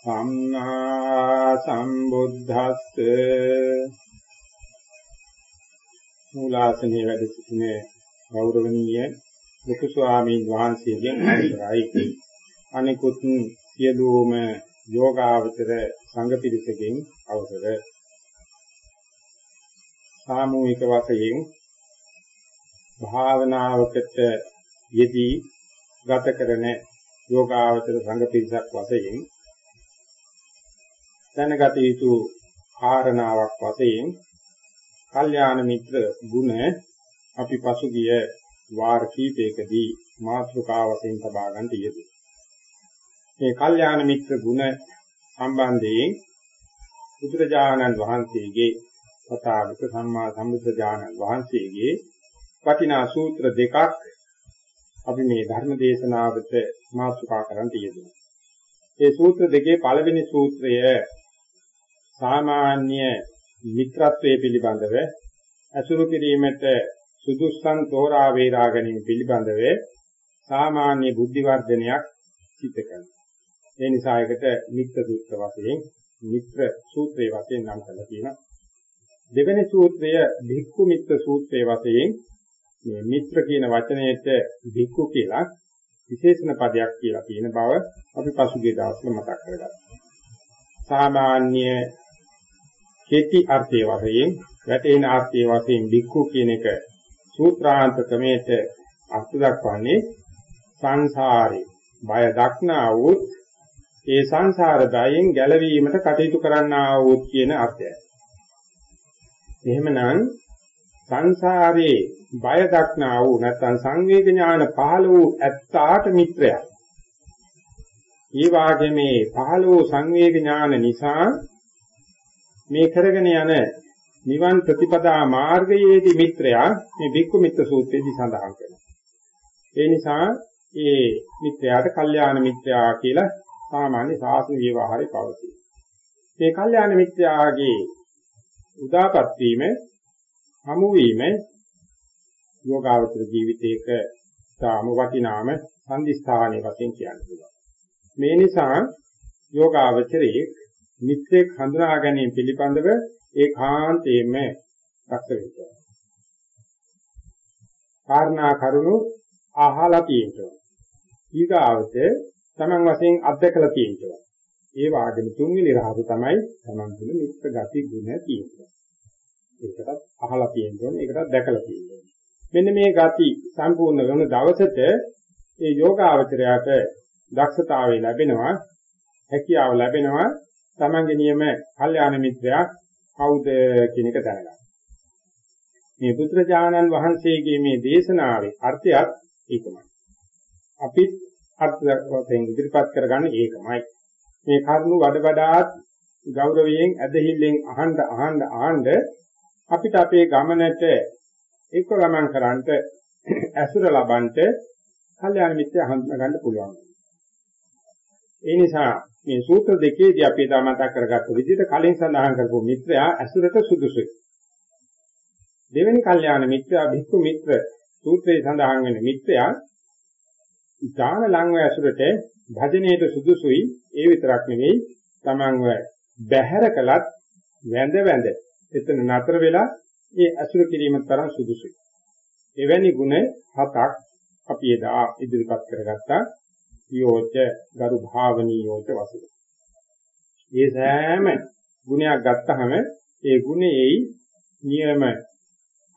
සම්මා සම්බුද්දස්සේ මූලාසනයේ වැඩ සිටින ගෞරවනීය ලොකු ස්වාමීන් වහන්සේගෙන් අවසරයි. අනිකුත් සියලුම යෝගාවචර සංඝ පිරිසකින් අවසර. සාමූහික වශයෙන් භාවනාවකට යෙදී ගත කරන යෝගාවචර සංඝ පිරිසක් වශයෙන් දැනගත යුතු කාරණාවක් වශයෙන් කල්යාණ මිත්‍ර ගුණ අපි පසුගිය වාර කීපයකදී මාතෘකාව වශයෙන් තබා ගන්න යෙදුවා. මේ කල්යාණ මිත්‍ර ගුණ සම්බන්ධයෙන් බුදුරජාණන් වහන්සේගේ පතාවික සම්මා සම්බුද්ධජානන් වහන්සේගේ වටිනා සූත්‍ර දෙකක් අපි මේ ධර්ම දේශනාවට මාතෘකා කරන් තියෙනවා. ඒ සූත්‍ර දෙකේ පළවෙනි සූත්‍රය සාමාන්‍ය මිත්‍රත්වයේ පිළිබඳව අසුරු කිරීමට සුදුස්සන් තෝරා වේරා ගැනීම පිළිබඳව සාමාන්‍ය බුද්ධි වර්ධනයක් සිදු කරනවා. ඒ නිසා ඒකට මිත්‍ර සූත්‍ර වශයෙන් මිත්‍ර සූත්‍රයේ වශයෙන් නම් කරලා තියෙනවා. දෙවෙනි සූත්‍රය භික්ඛු මිත්‍ර සූත්‍රයේ වශයෙන් මේ මිත්‍ර කියන වචනයට භික්ඛු කියලා විශේෂණ පදයක් කියලා කියන බව අපි පසුගිය දවස්වල මතක් කරගත්තා. සාමාන්‍ය කෙටි අර්ථයේ වශයෙන් වැටෙන අර්ථයේ වශයෙන් බික්ඛු කියන එක සූත්‍රාන්ත ක්‍රමයට අර්ථ දක්වන්නේ සංසාරේ බය දක්නා වූ ඒ සංසාර බයෙන් ගැලවීමට කටයුතු කරන්නා වූ කියන අර්ථයයි. එහෙමනම් සංසාරේ බය දක්නා වූ නැත්නම් සංවේග ඥාන පහළ වූ ඇත්තාට මිත්‍රයා. ඒ වාගේ මේ පහළ වූ සංවේග ඥාන නිසා මේ කරගෙන යන නිවන් ප්‍රතිපදා මාර්ගයේදී මිත්‍රයා මේ බික්කු මිත්‍ර සූත්‍රයේදී සඳහන් කරනවා. ඒ නිසා මේ මිත්‍රයාට කල්යාණ මිත්‍රයා කියලා සාමාන්‍ය සාසන විවහාරේ පවතී. මේ කල්යාණ මිත්‍රයාගේ උදාපත් වීම, හමු වීම යෝගාවචර ජීවිතයක තාම වටිනාම සම්දිස්ථානයේ වශයෙන් කියන්න පුළුවන්. මේ නිසා යෝගාවචරයේ මිත්‍රෙක් හඳුනා ගැනීම පිළිබඳව ඒකාන්තයෙන්ම දක්ෂ වෙනවා. කාරණා කරුණු අහලා තියෙනවා. ඊගාවට Taman වශයෙන් අත්දකලා තියෙනවා. ඒ වාගෙම තුන්වෙනි රහස තමයි Taman තුළ මිත්‍ර ගති ගුණ තියෙනවා. ඒකටත් අහලා තියෙනවා. ඒකටත් දැකලා තියෙනවා. මෙන්න මේ ගති සම්පූර්ණ වෙන දවසට ඒ යෝගාවචරයට දක්ෂතාවය ලැබෙනවා හැකියාව ලැබෙනවා තමන්ගේ නියම කල්යාණ මිත්‍රයා කවුද කියන එක දැනගන්න. මේ පුත්‍රජානන් වහන්සේගේ මේ දේශනාවේ අර්ථයත් ඒකමයි. අපිත් අර්ථ වශයෙන් ඉදිරිපත් කරගන්නේ ඒකමයි. මේ කරුණු වඩ වඩාත් ගෞරවයෙන් ඇදහිල්ලෙන් අහන්න අහන්න අහන්න අපිට අපේ ගමනට එක්ක ගමන් කරන්නට ඇසුර ලබන්නට කල්යාණ මිත්‍ය හඳුනා ගන්න පුළුවන්. ඒ නිසා මේ සූත්‍ර දෙකේදී අපි එදා මතක් කරගත්ත විදිහට කලින් සඳහන් කරපු මිත්‍රයා ඇසුරට සුදුසුයි. දෙවෙනි කල්යාණ මිත්‍රයා භික්ඛු මිත්‍ර සූත්‍රයේ සඳහන් වෙන මිත්‍රයා ඥාන ලංව ඇසුරට භජනයේට සුදුසුයි. ඒ විතරක් නෙවෙයි තමන්ව බැහැර කළත් වැඳ වැඳ එතන නතර වෙලා ඒ ඇසුර කිරීම තරම් සුදුසුයි. එවැනි ගුණ හතක් අපි එදා ඉදිරිපත් කරගත්තා. යෝච ගරු භාවනීයෝච වශයෙන්. ඒ සෑම ගුණයක් ගත්තහම ඒ ගුණෙයි නියම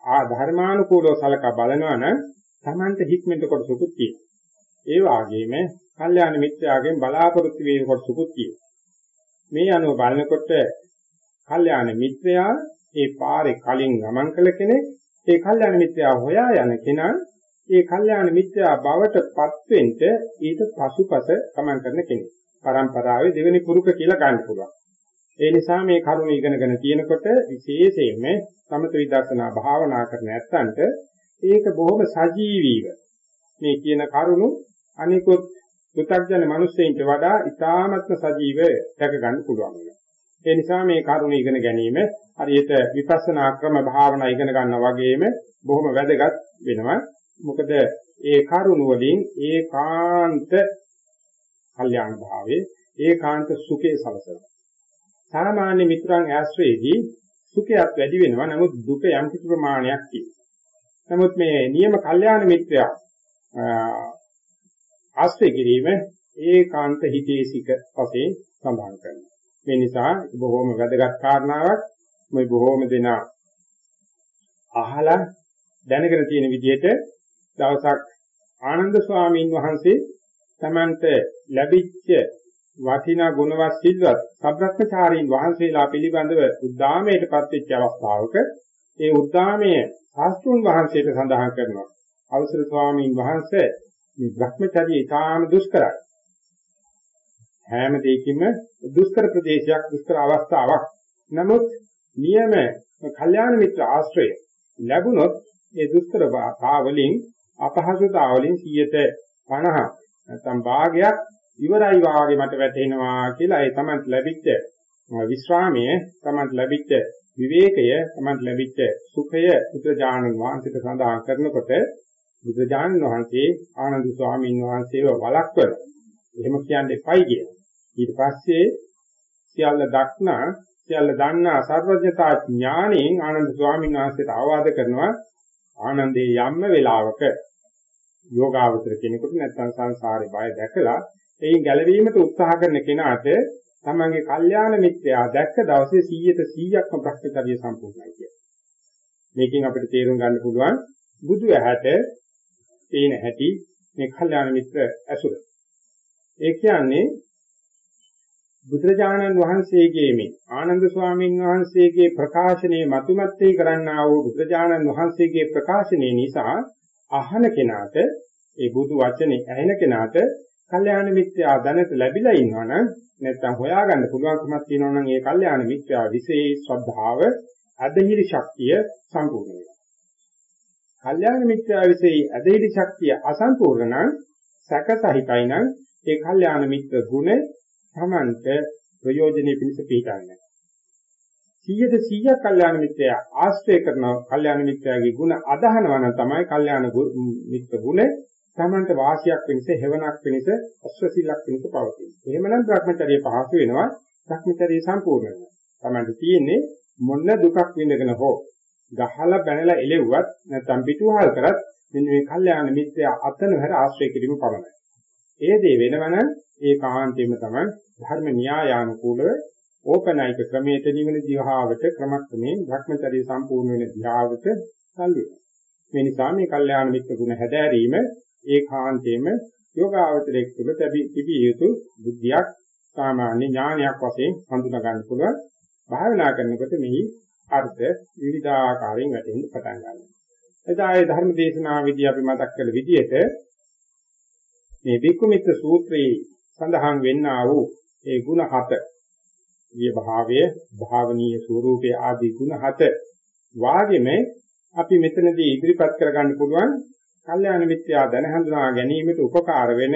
ආ ධර්මානුකූලව සලකා බලනවා නම් Tamante හික්මෙන්ට කොටසකුත් තියෙනවා. ඒ වාගේම කල්යාණ මිත්‍යාගෙන් බලාපොරොත්තු වෙන කොටසකුත් තියෙනවා. මේ අනුව බලනකොට කල්යාණ මිත්‍යා ඒ පාරේ කලින් ගමන් කළ කෙනෙක් ඒ කල්යාණ මිත්‍යා හොයා යන කෙනා ඒ කල්යාණ මිත්‍යා බවටපත් වෙන්න ඊට පසුපස ගමන් කරන කෙනෙක්. පරම්පරාවේ දෙවෙනි පුරුක කියලා ගන්න පුළුවන්. ඒ නිසා මේ කරුණ ඉගෙනගෙන තියෙනකොට විශේෂයෙන්ම සමත විදර්ශනා භාවනා කරන ඇත්තන්ට ඒක බොහොම සජීවීව මේ කියන කරුණු අනිකුත් පෘථග්ජන මිනිස්සෙයින්ට වඩා ඉතාමත්ම සජීව දැක ගන්න පුළුවන් වෙනවා. ඒ නිසා මේ කරුණ ඉගෙන ගැනීම හරියට විපස්සනා ක්‍රම භාවනා ඉගෙන ගන්නා වගේම බොහොම වැදගත් වෙනවා. මොකද ඒ කරුණ වලින් ඒකාන්ත කල්යාණ භාවයේ ඒකාන්ත සුඛේ සලසනවා. සාමාන්‍ය මිත්‍රයන් ආශ්‍රයේදී සුඛයක් වැඩි වෙනවා. නමුත් දුක යම් කිසි ප්‍රමාණයක් තියෙනවා. නමුත් මේ නියම කල්යාණ මිත්‍රයා ආශ්‍රය කිරීම ඒකාන්ත හිතේසික වශයෙන් සඳහන් කරනවා. මේ නිසා බොහෝම වැදගත් කාරණාවක් මේ බොහෝම දෙනා අහලා දැනගෙන තියෙන විදිහට දවසක් ආනන්ද ස්වාමීන් වහන්සේ තමන්ට ලැබිච්ච වටිනා ගුණවත් සිල්වත් සබ්‍රක්‍මචාරීන් වහන්සේලා පිළිබඳව උද්දාමයටපත් වෙච්ච අවස්ථාවක ඒ උද්දාමයේ ශාස්ත්‍රුන් වහන්සේට සඳහන් කරනවා. අවසර ස්වාමීන් වහන්සේ මේ භ්‍රමචර්යය ඉතාම දුෂ්කරයි. හැම දෙයකින්ම දුෂ්කර ප්‍රදේශයක් දුෂ්කර අවස්ථාවක්. නමුත් නියම කල්යාණ මිත්‍ර ආශ්‍රය ලැබුණොත් ඒ දුෂ්කර භාවලින් අපහසුතාව වලින් 150 නැත්නම් භාගයක් ඉවරයි වාගේ මට වැටෙනවා කියලා ඒ තමයි ලැබිච්ච විශ්‍රාමය තමයි ලැබිච්ච විවේකය තමයි ලැබිච්ච සුඛය බුදුජානක වහන්සේට සඳහන් කරනකොට බුදුජානක වහන්සේ ආනන්ද ස්වාමීන් වහන්සේව වළක්වන එහෙම කියන්නේ එපයි කියන. ඊට පස්සේ සියල්ල දක්නා සියල්ල දන්නා සර්වඥතා ඥාණයෙන් ආනන්ද ස්වාමීන් වහන්සේට ආවාද කරනවා ආනන්දේ යම්ම වෙලාවක යෝගාවචර කෙනෙකුට නැත්නම් සංසාරේ බය දැකලා එයින් ගැලවීමට උත්සාහ කරන කෙනාට තමන්ගේ කල්යාණ මිත්‍යා දැක්ක දවසේ 100ට 100ක්ම භ්‍රමචර්ය සම්පූර්ණයි කියන්නේ. මේකෙන් අපිට තේරුම් ගන්න පුළුවන් බුදු ඇහැට පේන හැටි මේ කල්යාණ මිත්‍ර ඇසුර. ඒ කියන්නේ බුදුරජාණන් වහන්සේගේ මේ ආනන්ද ස්වාමීන් වහන්සේගේ ප්‍රකාශනයේ මතුමැත්තේ කරන්නා වූ බුදුරජාණන් වහන්සේගේ ප්‍රකාශනයේ නිසා අහන කෙනාට ඒ බුදු වචනේ ඇහෙන කෙනාට කල්යාණ මිත්‍යා දැනට ලැබිලා ඉන්නවනම් නැත්තම් හොයාගන්න පුළුවන්කමක් තියෙනවා නම් ඒ කල්යාණ මිත්‍යා විශේෂ ශ්‍රද්ධාව අධිහිරි ශක්තිය සම්පූර්ණ වෙනවා. කල්යාණ මිත්‍යා විශේෂ අධිහිරි ශක්තිය අසම්පූර්ණ නම් සැකසහිතයි නම් ඒ කල්යාණ මිත්‍ර ගුණ තමන්ට ප්‍රයෝජනෙ පිණිස පිටන්නේ. 100ට 100ක් කල්යාණ මිත්‍රයා ආශ්‍රය කරන කල්යාණ මිත්‍රයාගේ ಗುಣ අදහනවා නම් තමයි කල්යාණ මිත්‍ර ගුණ තමන්ට වාසියක් වෙනස හේවණක් වෙනස අස්වැසිල්ලක් වෙනස පවතින. එහෙමනම් භ්‍රමචර්ය පහසු වෙනවා. භ්‍රමචර්ය සම්පූර්ණ වෙනවා. තමන්ට තියෙන්නේ මොන දුකක් විඳගෙන හෝ ගහලා බැනලා එලෙව්වත් නැත්නම් පිටුවහල් කරත් මෙන්න මේ කල්යාණ මිත්‍යා අතන හැර ආශ්‍රය කිරීම පමණයි. ඒ දේ වෙනවනම් ඒ කාන්තේම තමයි ධර්ම න්‍යායානුකූලව ඕපනයික ක්‍රමයට නිවන දිහාවට ක්‍රමක්‍රමයෙන් භ්‍රමචර්ය සම්පූර්ණ වෙන දිහාවට සල් වෙනවා. මේ නිසා මේ කල්යාණ මිත්‍ර ගුණ හැදෑරීම ඒකාන්තයෙන්ම යෝගාවචරයේ තුල තිබිය යුතු බුද්ධියක් සාමාන්‍ය ඥානයක් වශයෙන් හඳුනා ගන්න පුළුවන්. භාවනා කරනකොට මෙහි අර්ථ විවිධාකාරයෙන් වැටෙන්න පටන් ගන්නවා. එදා ඒ ධර්ම දේශනාවේදී අපි මතක් කළ විදිහට මේ වික්කුමිත්‍ර සූත්‍රයේ සඳහන් වෙන්නා වූ ඒ ಗುಣ හත විය භාවය භාවනීය ස්වરૂපයේ ආදී ගුණ හත වාගෙම අපි මෙතනදී ඉදිරිපත් කරගන්න පුළුවන් කල්යාණ මිත්‍යා දැන හඳුනා ගැනීමට උපකාර වෙන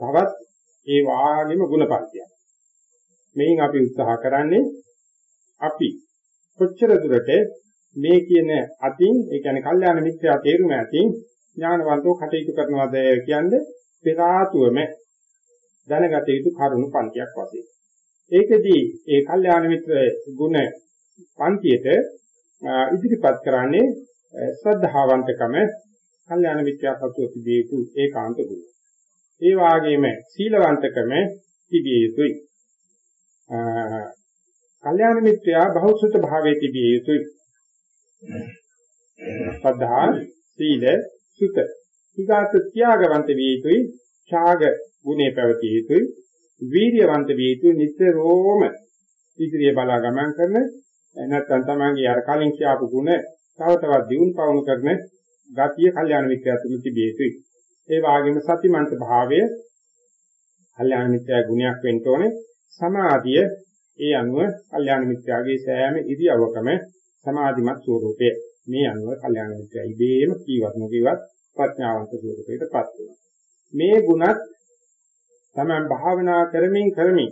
තවත් ඒ වාගෙම ගුණපන්තියක්. මේන් අපි උත්සාහ කරන්නේ අපි කොච්චර දුරට මේ කියන අතින් ඒ කියන්නේ කල්යාණ මිත්‍යා තේරුම ඇතින් ඥානවන්තව කටයුතු කරනවාද කියන්නේ පෙර ආතුවම දැනගත යුතු කරුණු පන්තියක් වශයෙන්. ඒකෙදී ඒ කල්යාණ මිත්‍ර ගුණ පන්තියට ඉදිරිපත් කරන්නේ ශ්‍රද්ධාවන්තකම කල්යාණ මිත්‍යා සතුව තිබිය යුතු ඒකාන්ත ගුණ. ඒ වාගේම සීලවන්තකම තිබිය යුතුයි. කල්යාණ මිත්‍යා බහුසුත භාවයේ තිබිය යුතුයි. සද්ධා, සීල, සුත. ඊගාත ત્યાගවන්ත විය යුතුයි. ඡාග ගුණේ පැවතිය යුතුයි. වීර්යවන්ත විය යුතුයි. නිතරම ඉදිරිය බලා ගමන් කරන නැත්නම් තමන්ගේ අර කලින් කියපු ගුණ තව තවත් දියුණු පවුණු කරන ගතිය කල්යාණ මිත්‍යා තුල තිබිය යුතුයි. ඒ වගේම සතිමන්ත භාවය කල්යාණ මිත්‍යා ගුණයක් වෙන්න ඕනේ. සමාධිය ඒ අනුව කල්යාණ මිත්‍යාගේ සෑම ඉරියව්වකම සමාධිමත් ස්වરૂපය. මේ අනුව කල්යාණ මිත්‍යා ඉබේම කීවත් නොකීවත් ප්‍රඥාවන්ත ස්වરૂපයටපත් වෙනවා. මේ ගුණත් තමයි භාවනා කරමින් කරමින්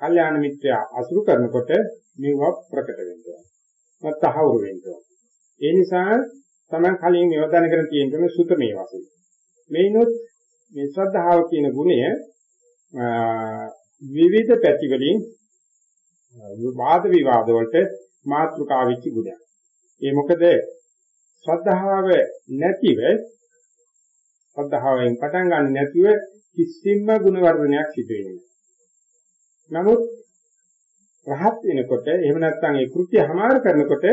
කල්යාණ මිත්‍යා අසුරු කරනකොට මේව ප්‍රකට වෙනවා. මතහවුරු වෙනවා. ඒ නිසා තමයි කලින් මේව දැනගෙන තියෙන සුතමේ වශයෙන්. මේනොත් මේ ශ්‍රද්ධාව කියන ගුණය විවිධ පැති වලින් වාද විවාද වලට මාතෘකා වෙච්ච ගුණයක්. ඒ මොකද ශ්‍රද්ධාව නැතිව ශ්‍රද්ධාවෙන් පටන් ගන්න නැතිව කිසිම ගුණ වර්ධනයක් සිදු වෙන්නේ නමුත් රහත් වෙනකොට එහෙම නැත්නම් ඒ කෘත්‍ය හමාර කරනකොට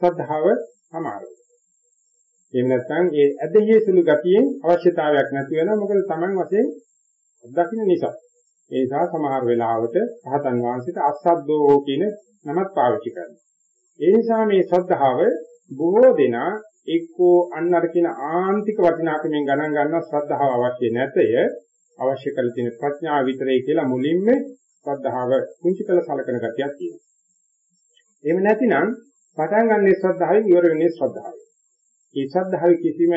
ශ්‍රද්ධාව හමාර වෙනවා. එහෙම නැත්නම් ඒ ඇදහිය සුළු ගතියෙන් අවශ්‍යතාවයක් නැති වෙනවා මොකද Taman වශයෙන් දකින්න නිසා. ඒ නිසා සමහර වෙලාවට රහතන් වහන්සේට අස්සද්දෝ කියන නමක් පාවිච්චි කරනවා. ඒ නිසා මේ ශ්‍රද්ධාව බොහෝ දෙනා එක්කෝ අන්න අර කියන ආන්තික වටිනාකමෙන් ගණන් ගන්න ශ්‍රද්ධාව අවශ්‍ය නැතය අවශ්‍ය කරලා තියෙන ප්‍රඥාව විතරයි කියලා මුලින්ම ශ්‍රද්ධාව කුංචි කළ සලකන ගතියක් තියෙනවා. එහෙම නැතිනම් පටන් ගන්න ශ්‍රද්ධාවෙන් ඉවර වෙන්නේ ශ්‍රද්ධාවයි. ඒ ශ්‍රද්ධාවේ කිසිම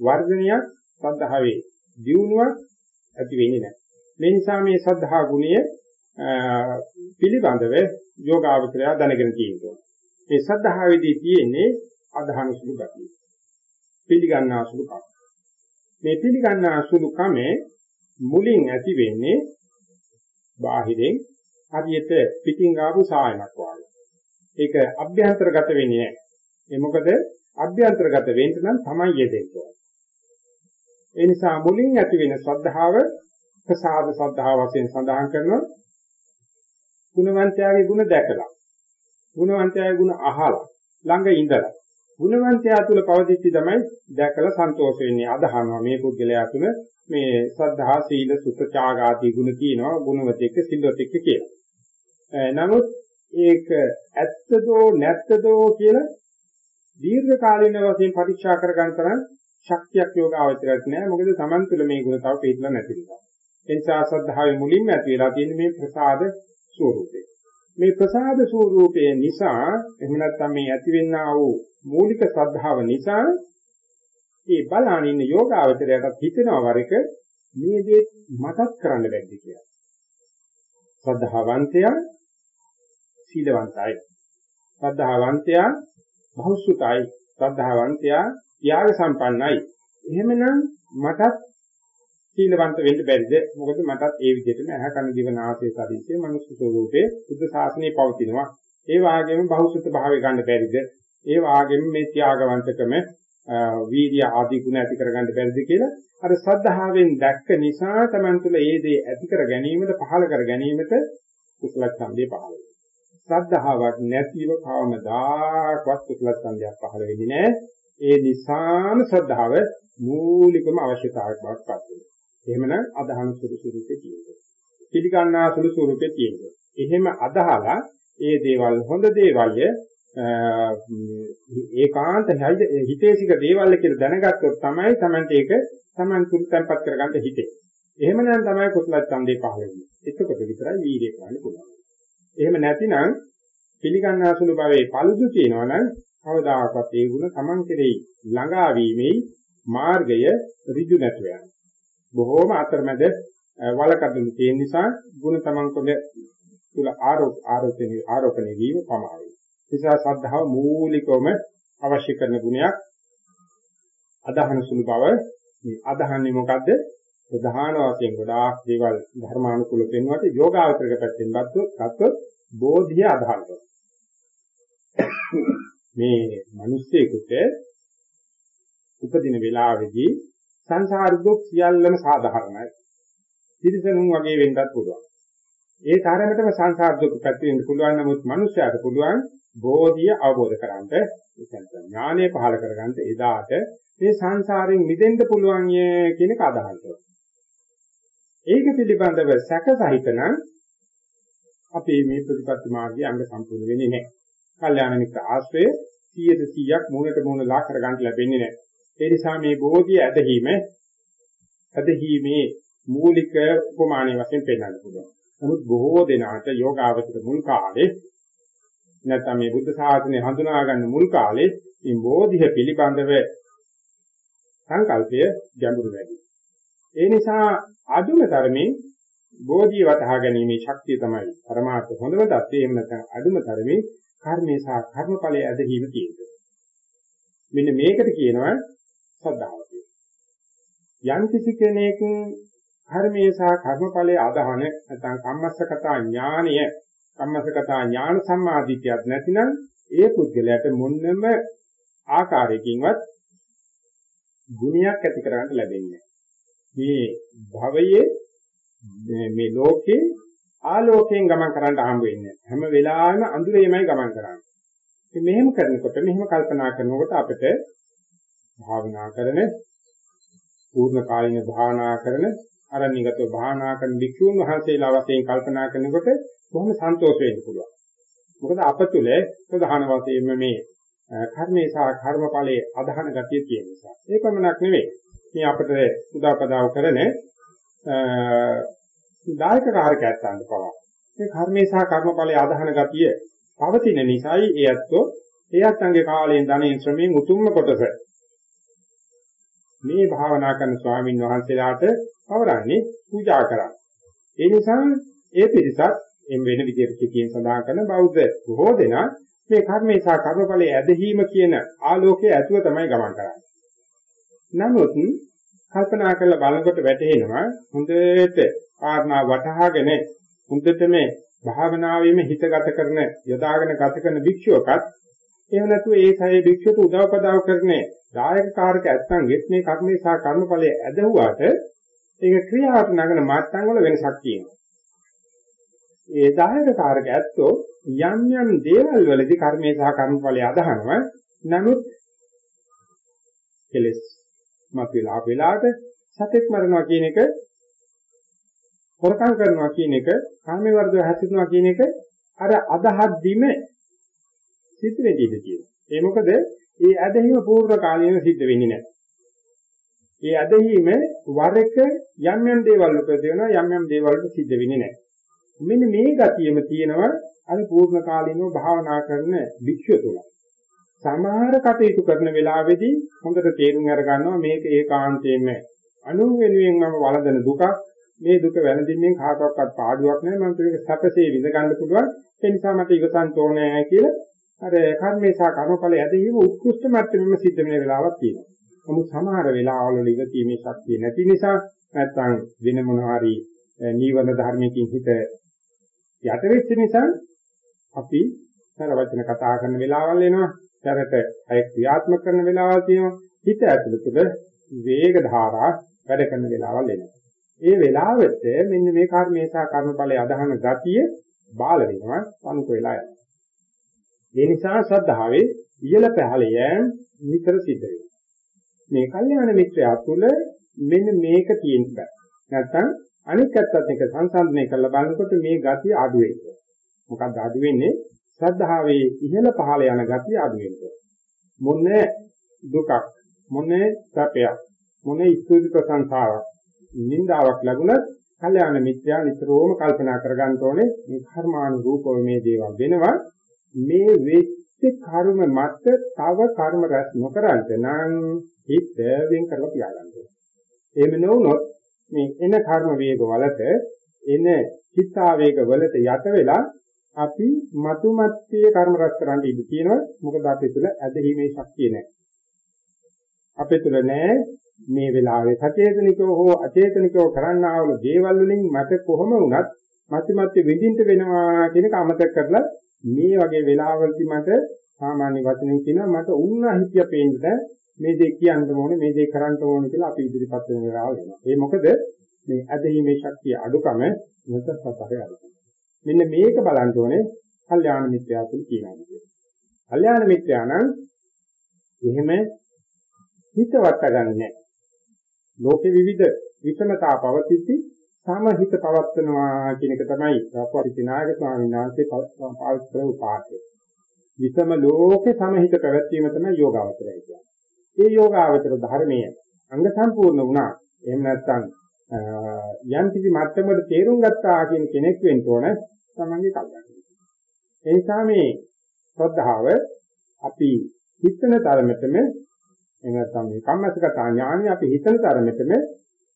වර්ධනයක් ශ්‍රද්ධාවේ දියුණුවක් ඇති වෙන්නේ නැහැ. මේ නිසා මේ ශ්‍රද්ධා ගුණය පිළිබඳව යෝගාවචරය දැනගෙන තියෙනවා. මේ ශ්‍රද්ධාවේදී තියෙන්නේ අදහන සුළු ගතිය. පිළිගන්නා සුළු කම. මේ පිළිගන්නා සුළු කමේ මුලින් ඇති වෙන්නේ බාහිරෙන් හරියට පිටින් ආපු සායනක් වගේ. ඒක අභ්‍යන්තරගත වෙන්නේ නැහැ. ඒ මොකද අභ්‍යන්තරගත වෙන්න නම් තමයි යෙදෙන්න ඕනේ. ඒ නිසා මුලින් ඇති වෙන ශ්‍රද්ධාව ප්‍රසාද ශ්‍රද්ධාව වශයෙන් සඳහන් කරනවා. ගුණවන්තයාගේ ගුණ දැකලා. ගුණවන්තයාගේ ගුණ අහලා. ළඟ ඉඳලා. ගුණවන්තයා තුල පවතිච්ච තමයි දැකලා සන්තෝෂ වෙන්නේ. අදහනවා මේ පුද්ගලයා තුල මේ සද්ධා සීල සුත ත්‍යාගාදී ගුණ තියෙනවා. ගුණවතෙක් සිල්වතෙක් කියලා. නමුත් ඒක ඇත්තදෝ නැත්තදෝ කියලා දීර්ඝ කාලින වශයෙන් පරීක්ෂා කරගන්න තරම් ශක්තියක් යෝගාවචරයක් නෑ මොකද Taman තුළ මේ ගුණ තව පිළිලා නැති නිසා. ඒ නිසා ශ්‍රද්ධාවේ මුලින්ම ඇති වෙලා තියෙන මේ ප්‍රසාද ස්වરૂපය. මේ ප්‍රසාද ස්වરૂපය නිසා එහෙම නැත්නම් මේ ඇතිවෙනා වූ මූලික ශ්‍රද්ධාව නිසා මේ බලාන ඉන්න යෝගාවචරයට හිතෙනවා වරක මේ දේ මතක් කරන්න බැද්ද කියලා. ශ්‍රද්ධාවන්තයා සීලවන්තයි. ශ්‍රද්ධාවන්තයා බහුසුතයි. ශ්‍රද්ධාවන්තයා ත්‍යාග සම්පන්නයි. එහෙමනම් මටත් සීලවන්ත වෙන්න බැරිද? මොකද මටත් ඒ විදිහටම ඇහ කන දිව නාසය ශරීරයේ මනුස්ස ස්වરૂපේ බුද්ධ ශාසනය පවතිනවා. ඒ වාගේම බහුසුත භාවය ගන්න බැරිද? ඒ වාගේම මේ ත්‍යාගවන්තකම වීර්ය ආදී ගුණ ඇති කරගන්න බැරිද කියලා අර සද්ධාවෙන් දැක්ක නිසා Taman තුළ ඒ දේ ඇති කර ගැනීමට පහළ කර ගැනීමට කුසල ඡන්දේ පහළ වෙනවා. සද්ධාාවක් නැතිව කවමදාකවත් කුසල ඡන්දයක් පහළ වෙන්නේ නැහැ. ඒ නිසාම ශ්‍රද්ධාව මූලිකම අවශ්‍යතාවයක් බවට පත් වෙනවා. එහෙමනම් අදහන සුළු ස්වරූපේ තියෙනවා. පිළිගන්නා සුළු ස්වරූපේ තියෙනවා. එහෙම අදහලා ඒ දේවල් හොඳ දේවල්ය ඒකාන්ත හිතේසික දේවල් කියලා දැනගත්තොත් තමයි Tamante ඒක Taman තුන්පත් කරගන්න හිතේ. එහෙමනම් තමයි කුසල ඡන්දේ පහළ වෙන්නේ. එතකොට විතරයි වීර්ය කරන්න පුළුවන්. එහෙම නැතිනම් පිළිගන්නා සුළු භවයේ පළුදු තියෙනවා නම් කවදාකවත් ඒ ගුණ Taman කෙරෙහි ළඟා වීමේ මාර්ගය ඍජු නැතුව යනවා. බොහෝම අතරමැද වලකඩලු තියෙන නිසා ගුණ Taman කොඳ තුල ආරෝප ආරෝපණය ආරෝපණය වීම පමාවයි. නිසා සද්ධාව මූලිකවම අවශ්‍ය කරන ගුණයක් අදහන සුළු බව මේ අදහන්නේ මොකද්ද? ප්‍රධාන වශයෙන් ගොඩාක් දේවල් ධර්මානුකූල වෙනවට යෝගාවචරක පැත්තෙන් ගත්තොත් බෝධිය අදහනවා. මේ මිනිස්සෙකුට උපදින වෙලාවේදී සංසාර දුක් සියල්ලම සාධාරණයි. තිරිසනුන් වගේ වෙන්නත් පුළුවන්. ඒ තරමටම සංසාර දුක පැති වෙන්න පුළුවන් නමුත් මිනිස්යාට පුළුවන් බෝධිය අවබෝධ කරගන්න ඒ කියන්නේ ඥානය පහළ කරගන්න එදාට මේ සංසාරයෙන් මිදෙන්න පුළුවන් කියන එක අදහස් ඒක පිළිබඳව සැක සහිතනම් අපි මේ ප්‍රතිපත්ති මාර්ගය අංග සම්පූර්ණ වෙන්නේ නැහැ. කල්යාණ මිත්‍ර ආශ්‍රය 100%ක් මූණට මූණ ලා කරගන්න ලැබෙන්නේ නැහැ. ඒ නිසා මේ බෝධිය ඇදහිම ඇදහිීමේ මූලික උපමාණය වශයෙන් පෙන්වන්න පුළුවන්. නමුත් බොහෝ දෙනාට යෝගාවචර මුල් කාලේ නැත්නම් මේ බුද්ධ ශාසනය හඳුනා ගන්න මුල් කාලේ මේ බෝධිය පිළිබඳව සංකල්පය ගැඹුරු වැඩි. ඒ නිසා අදුම ධර්මයෙන් බෝධිය වටහා ගැනීමේ ශක්තිය තමයි පරමාර්ථ හොඳම தත්ත්වය. එහෙම නැත්නම් අදුම ධර්මයෙන් කර්මේ සහ කර්මඵලයේ ඇදහිීම කියන්නේ. මෙන්න මේකට කියනවා සද්ධාව කියලා. යම් කිසි කෙනෙක් කර්මයේ සහ කර්මඵලයේ අදහන නැත්නම් කම්මස්සකතා ඥානය කම්මස්සකතා ඥාන සම්මාදිටියක් නැතිනම් ඒ පුද්ගලයාට මොන්නම ආකාරයකින්වත් ගුණයක් ඇති කරගන්න ලැබෙන්නේ මේ භවයේ මේ ලෝකේ ආලෝකයෙන් ගමන් කරන්න හම්බ වෙන්නේ හැම වෙලාවෙම අඳුරේමයි ගමන් කරන්නේ. ඉතින් මෙහෙම කරනකොට මෙහෙම කල්පනා කරනකොට අපිට භාවනා කරන පූර්ණ කාලින භාවනා කරන අරණිගතව භාවනා කරන භික්ෂුන් වහන්සේලා වශයෙන් කල්පනා කරනකොට බොහොම සන්තෝෂ වෙන්න පුළුවන්. මොකද අප තුළ ප්‍රධාන වශයෙන්ම මේ කර්මේ සහ කර්මඵලයේ අධහන ගතිය තියෙන නිසා. ඒ පමණක් නෙවෙයි. මේ අපිට උදාපදාව කරන දායක කාරකයක් ගන්න පවා. මේ කර්මේ සහ කර්මඵලයේ අධහන ගතිය පවතින නිසායි ඒ ඇත්තෝ ඒ අත්ංගේ කාලයෙන් ධනෙන් ශ්‍රමයෙන් උතුම්ම කොටස මේ භාවනා කරන ස්වාමින් වහන්සේලාට පවරන්නේ පූජා කරන්නේ. ඒ නිසා ඒ පිරිසත් එම් වෙන විදිහට කියන සඳහන් කරන බෞද්ධ බොහෝ දෙනා මේ කර්මේ සහ කර්මඵලයේ ඇදහිීම කියන ආලෝකයේ ඇතුව තමයි ගමන් කරන්නේ. නමුත් කල්පනා කරලා බලනකොට වැටහෙනවා හොඳට ආත්මා වටහාගෙන හොඳට මේ භාවනාවෙම හිතගත කරන යොදාගෙන ගත කරන භික්ෂුවකත් එහෙම නැතුව ඒ සයේ භික්ෂුවට උදව් පදව් කරන්නේ දායක කාර්ක ඇත්තන්ගෙත් මේ කර්මේ සහ කර්මඵලයේ ඇදහුවාට ඒක ක්‍රියාවට නගන මාත්තන් වල වෙනසක් තියෙනවා. ඒ දායක කාර්ක ඇත්තෝ යම් යම් දේවල් වලදී කර්මේ සහ කර්මඵලයේ අදහනවා. නමුත් කෙලස් මතුවලා වෙලාවට සතෙක් මරනවා කියන එක හොරකම් කරනවා කියන එක කාමයේ වර්ධව හැසිරෙනවා කියන එක අර අදහද්දිම සිද්ධ වෙන්නේ ඉඳී ඒ මොකද ඒ ඇදහිම පූර්ව කාලීන සිද්ධ වෙන්නේ නැහැ. ඒ ඇදහිම වර එක යම් යම් දේවල් උපද වෙනවා යම් යම් දේවල් සිද්ධ වෙන්නේ නැහැ. මෙන්න මේ ගතියෙම තියෙනවා අර පූර්ණ කාලීනව භාවනා කරන භික්ෂුව තුළ. සමහර කටයුතු කරන වෙලාවේදී හොඳට තේරුම් අර ගන්නවා මේක ඒකාන්තයෙන්ම අනු වෙනුවෙන් මම වළඳන දුකක් මේ දුක වැළඳින්නෙන් කාටවත් පාඩුවක් නැහැ මම මේක සැපසේ විඳ ගන්න පුළුවන් ඒ නිසා මට ඉවසන් ඕනේ කියලා අර කර්මේ සහ කර්මඵල ඇදහිම උත්කෘෂ්ඨ මට්ටමෙම සිද්ධ වෙන වෙලාවක් තියෙනවා. නමුත් සමහර වෙලාවවල ඉවතීමේ ශක්තිය නැති නිසා නැත්නම් වෙන මොනවා හරි නීවරණ ධර්මයකින් හිත යට වෙච්ච නිසා අපි සර වචන කතා කරන වෙලාවල් එනවා. සරට අය ක්‍රියාත්මක කරන වෙලාවල් තියෙනවා. හිත ඇතුළත වේග ධාරා වැඩ කරන වෙලාවල් එනවා. ඒ වෙලාවට මෙන්න මේ කර්මේ සහ කර්මඵලයේ අදහන ගතිය බාල වෙනවා, අනුක වෙලා යනවා. ඒ නිසා ශ්‍රද්ධාවේ ඉහළ පහළ යෑම නිතර සිද්ධ වෙනවා. මේ කල්යාණ මිත්‍රයා තුළ මෙන්න මේක තියෙන්න බෑ. නැත්තම් අනිත් පැත්තත් එක සංසන්දනය කරලා බලනකොට මේ ගතිය අඩු වෙනවා. මොකක්ද අඩු වෙන්නේ? ශ්‍රද්ධාවේ ඉහළ පහළ යන ගතිය අඩු වෙනවා. මොන දුකක් මොන සැපයක් මොන ස්තුති ප්‍රශංසාවක් නින්දාවක් ලැබුණත් කල්යාණ මිත්‍යා නිතරම කල්පනා කරගන්න ඕනේ මේ කර්මානුරූපව මේ දේවල් වෙනවා මේ වෙච්ච කර්ම මත තව කර්ම රැස් නොකරන්ට නම් හිත වෙන් කරලා තියාගන්න ඕනේ. එහෙම නොවුනොත් මේ එන කර්ම වේග වලට එන චිත්තාවේග වලට යට වෙලා අපි මතුමත්යේ කර්ම රැස් කරන්න ඉඩ තියෙනවා. මොකද අපේ තුල ඇදහිීමේ ශක්තිය නැහැ. අපේ තුල නැහැ මේ වෙලාවේ සචේතනිකව හෝ අචේතනිකව කරන්නා වූ දේවල් වලින් මට කොහොම වුණත් මතුමත්යේ විඳින්න වෙනවා කියන එක අමතක කරලා මේ වගේ වෙලාවලදී මට සාමාන්‍ය වචනෙන් කියනවා මට උන්නා හිතිය පේන්න මේ දේ කියන්න ඕනේ මේ දේ කරන්න ඕනේ කියලා අපි ඉදිරිපත් වෙන වෙලාව වෙනවා. ඒ මොකද මේ ඇදහිීමේ ශක්තිය අඩුකම නැත්නම් සතරේ අඩුකම. මෙන්න මේක බලන්න ඕනේ කල්යාණ මිත්‍යා තුල කියනවා කියන්නේ. කල්යාණ මිත්‍යා නම් එහෙම හිත වටගන්නේ ලෝකෙ විවිධ විෂමතා පවතිති සමහිත පවත්වනවා කියන එක තමයි රාපරිති නායක ස්වාමීන් වහන්සේ පාවිච්චි කරපු පාඩය. විෂම ලෝකේ සමහිත පැවැත්වීම තමයි යෝගාවචරය කියන්නේ. ඒ යෝගාවචර ධර්මයේ අංග සම්පූර්ණ වුණා. එහෙම නැත්නම් යම් කිසි මට්ටමකට තේරුම් ගත්තා කියන කෙනෙක් වෙන්න ඕන තමන්ගේ කල්යනා. ඒ නිසා මේ ශ්‍රද්ධාව අපි හිතන තරමටම එහෙම නැත්නම් මේ කම්මසගත ඥානිය අපි හිතන තරමටම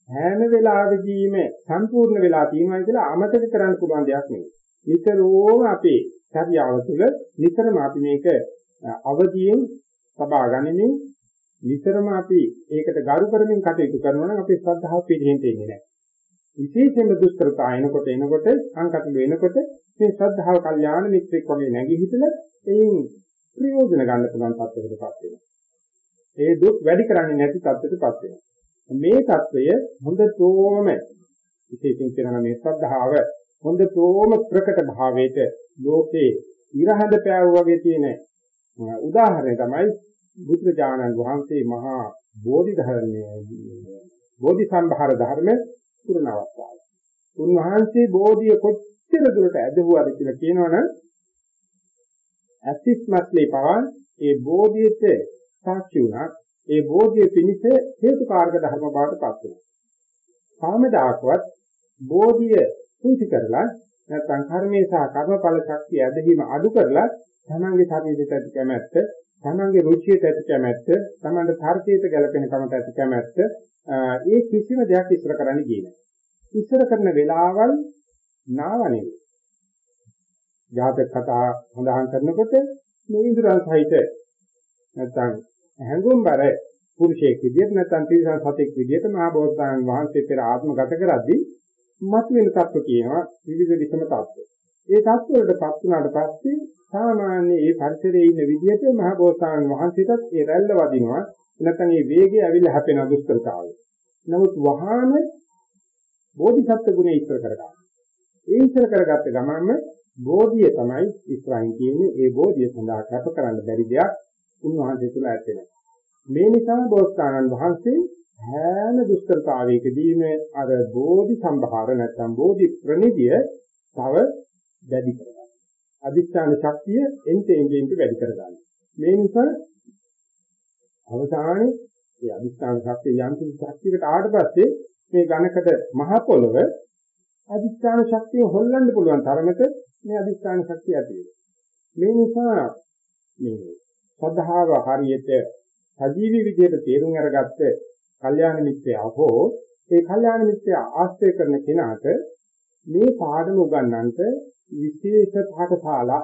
හැම වෙලාවෙදීම සම්පූර්ණ වෙලා තියෙනවා කියලා අමතක කරන්න පුළුවන් දෙයක් නෙවෙයි. නිතරම අපේ චර්යාව තුළ නිතරම අපි මේක අවදියෙන් සබා ගනිමින් නිතරම අපි ඒකට ගරු කරමින් කටයුතු කරනවා නම් අපේ ශ්‍රද්ධාව පිළිහෙන් දෙන්නේ නැහැ. විශේෂයෙන්ම දුෂ්කරතා එනකොට එනකොට සංකටු වෙනකොට මේ ශ්‍රද්ධාව කල්යාණ මිත්‍රෙක් වගේ නැගී හිටලා එයින් ප්‍රයෝජන ගන්න පුළුවන් තත්යකටපත් වෙනවා. ඒ දුක් වැඩි කරන්නේ නැති තත්යකටපත් වෙනවා. මේ తত্ত্বය හොඳතෝම විශේෂයෙන් කියනවා මේ ශ්‍රද්ධාව හොඳතෝම ප්‍රකට භාවයට ලෝකේ ඉරහඳ පෑවු වගේ තියෙන උදාහරණය තමයි බුදුරජාණන් වහන්සේ මහා බෝධි ධර්මයේ බෝධි සම්භාර ධර්ම පුරණ අවස්ථාව. උන්වහන්සේ බෝධිය කොච්චර දුරට ඇදහුවාද කියලා කියනවනම් අතිස්මත්ලේ පවන් ඒ බෝධියට සාක්ෂි වුණා ඒ බෝධිය පිණිස හේතුකාරක ධර්ම බවට පත් වෙනවා. කාමදායකවත් බෝධිය කුංචි කරලා නැත්නම් කර්මයේ සහ කර්මඵල ශක්තිය ඇදහිම අඩු කරලා තමන්ගේ ශරීරයට ඇති කැමැත්ත, තමන්ගේ රුචියට ඇති කැමැත්ත, තමන්ගේ තර්කයට ගැළපෙන කමට ඇති කැමැත්ත, ඒ කිසිම දෙයක් ඉස්සර කරන්න ගියේ නැහැ. ඉස්සර කරන වෙලාවල් නාවනේ. ජාතක කතා සඳහන් කරනකොට මේ ඉන්ද්‍රයන් සහිත නැත්නම් හැඟුම්බර පුරුෂයෙක් විදිහට නැත්නම් තිරිසන් සතෙක් විදිහට මහා බෝසතාණන් වහන්සේ පෙර ආත්මගත කරද්දී මතුවෙන තත්ත්ව කියනවා විවිධ විෂම තත්ත්ව. ඒ තත්ත්ව වලටපත් වුණාට පස්සේ සාමාන්‍ය ඒ පරිසරයේ ඉන්න විදිහට මහා බෝසතාණන් වහන්සේටත් ඒ රැල්ල වදිනවා නැත්නම් ඒ වේගය ඇවිල්ලා හැපෙන දුෂ්කරතාවය. නමුත් වහාම බෝධිසත්ව ගුණය ඉස්සර කරගන්නවා. ඒ ඉස්සර කරගත්ත ගමන්ම බෝධිය තමයි ඉස්සරහින් තියෙන්නේ ඒ බෝධිය සඳහා කැප කරන්න බැරි දෙයක් උන්වහන්සේ තුල ඇත් වෙනවා. මේ නිසා බෝසතාණන් වහන්සේ හැම දුෂ්කරතාවයකදීම අර බෝධි සම්භාර නැත්නම් බෝධි ප්‍රණිදිය තව වැඩි කරගන්නවා. අදිස්ථාන ශක්තිය එන්ට එන්ට වැඩි කරගන්නවා. මේ නිසා අවසානයේ මේ අදිස්ථාන ශක්තිය යම් කිසි ශක්තියකට ආවට පස්සේ මේ ඝනකඩ මහ පොළව අදිස්ථාන ශක්තිය හොල්ලන්න පුළුවන් තරමට මේ අදිස්ථාන ශක්තිය ඇති මේ නිසා මේ සද්ධාව හරියට සජීවී විදියට තේරුම් අරගත්ත කල්යාණ මිත්‍රයා හෝ ඒ කල්යාණ මිත්‍රයා ආශ්‍රය කරන කෙනාට මේ පාඩම උගන්වන්නට විශේෂ පාඨශාලා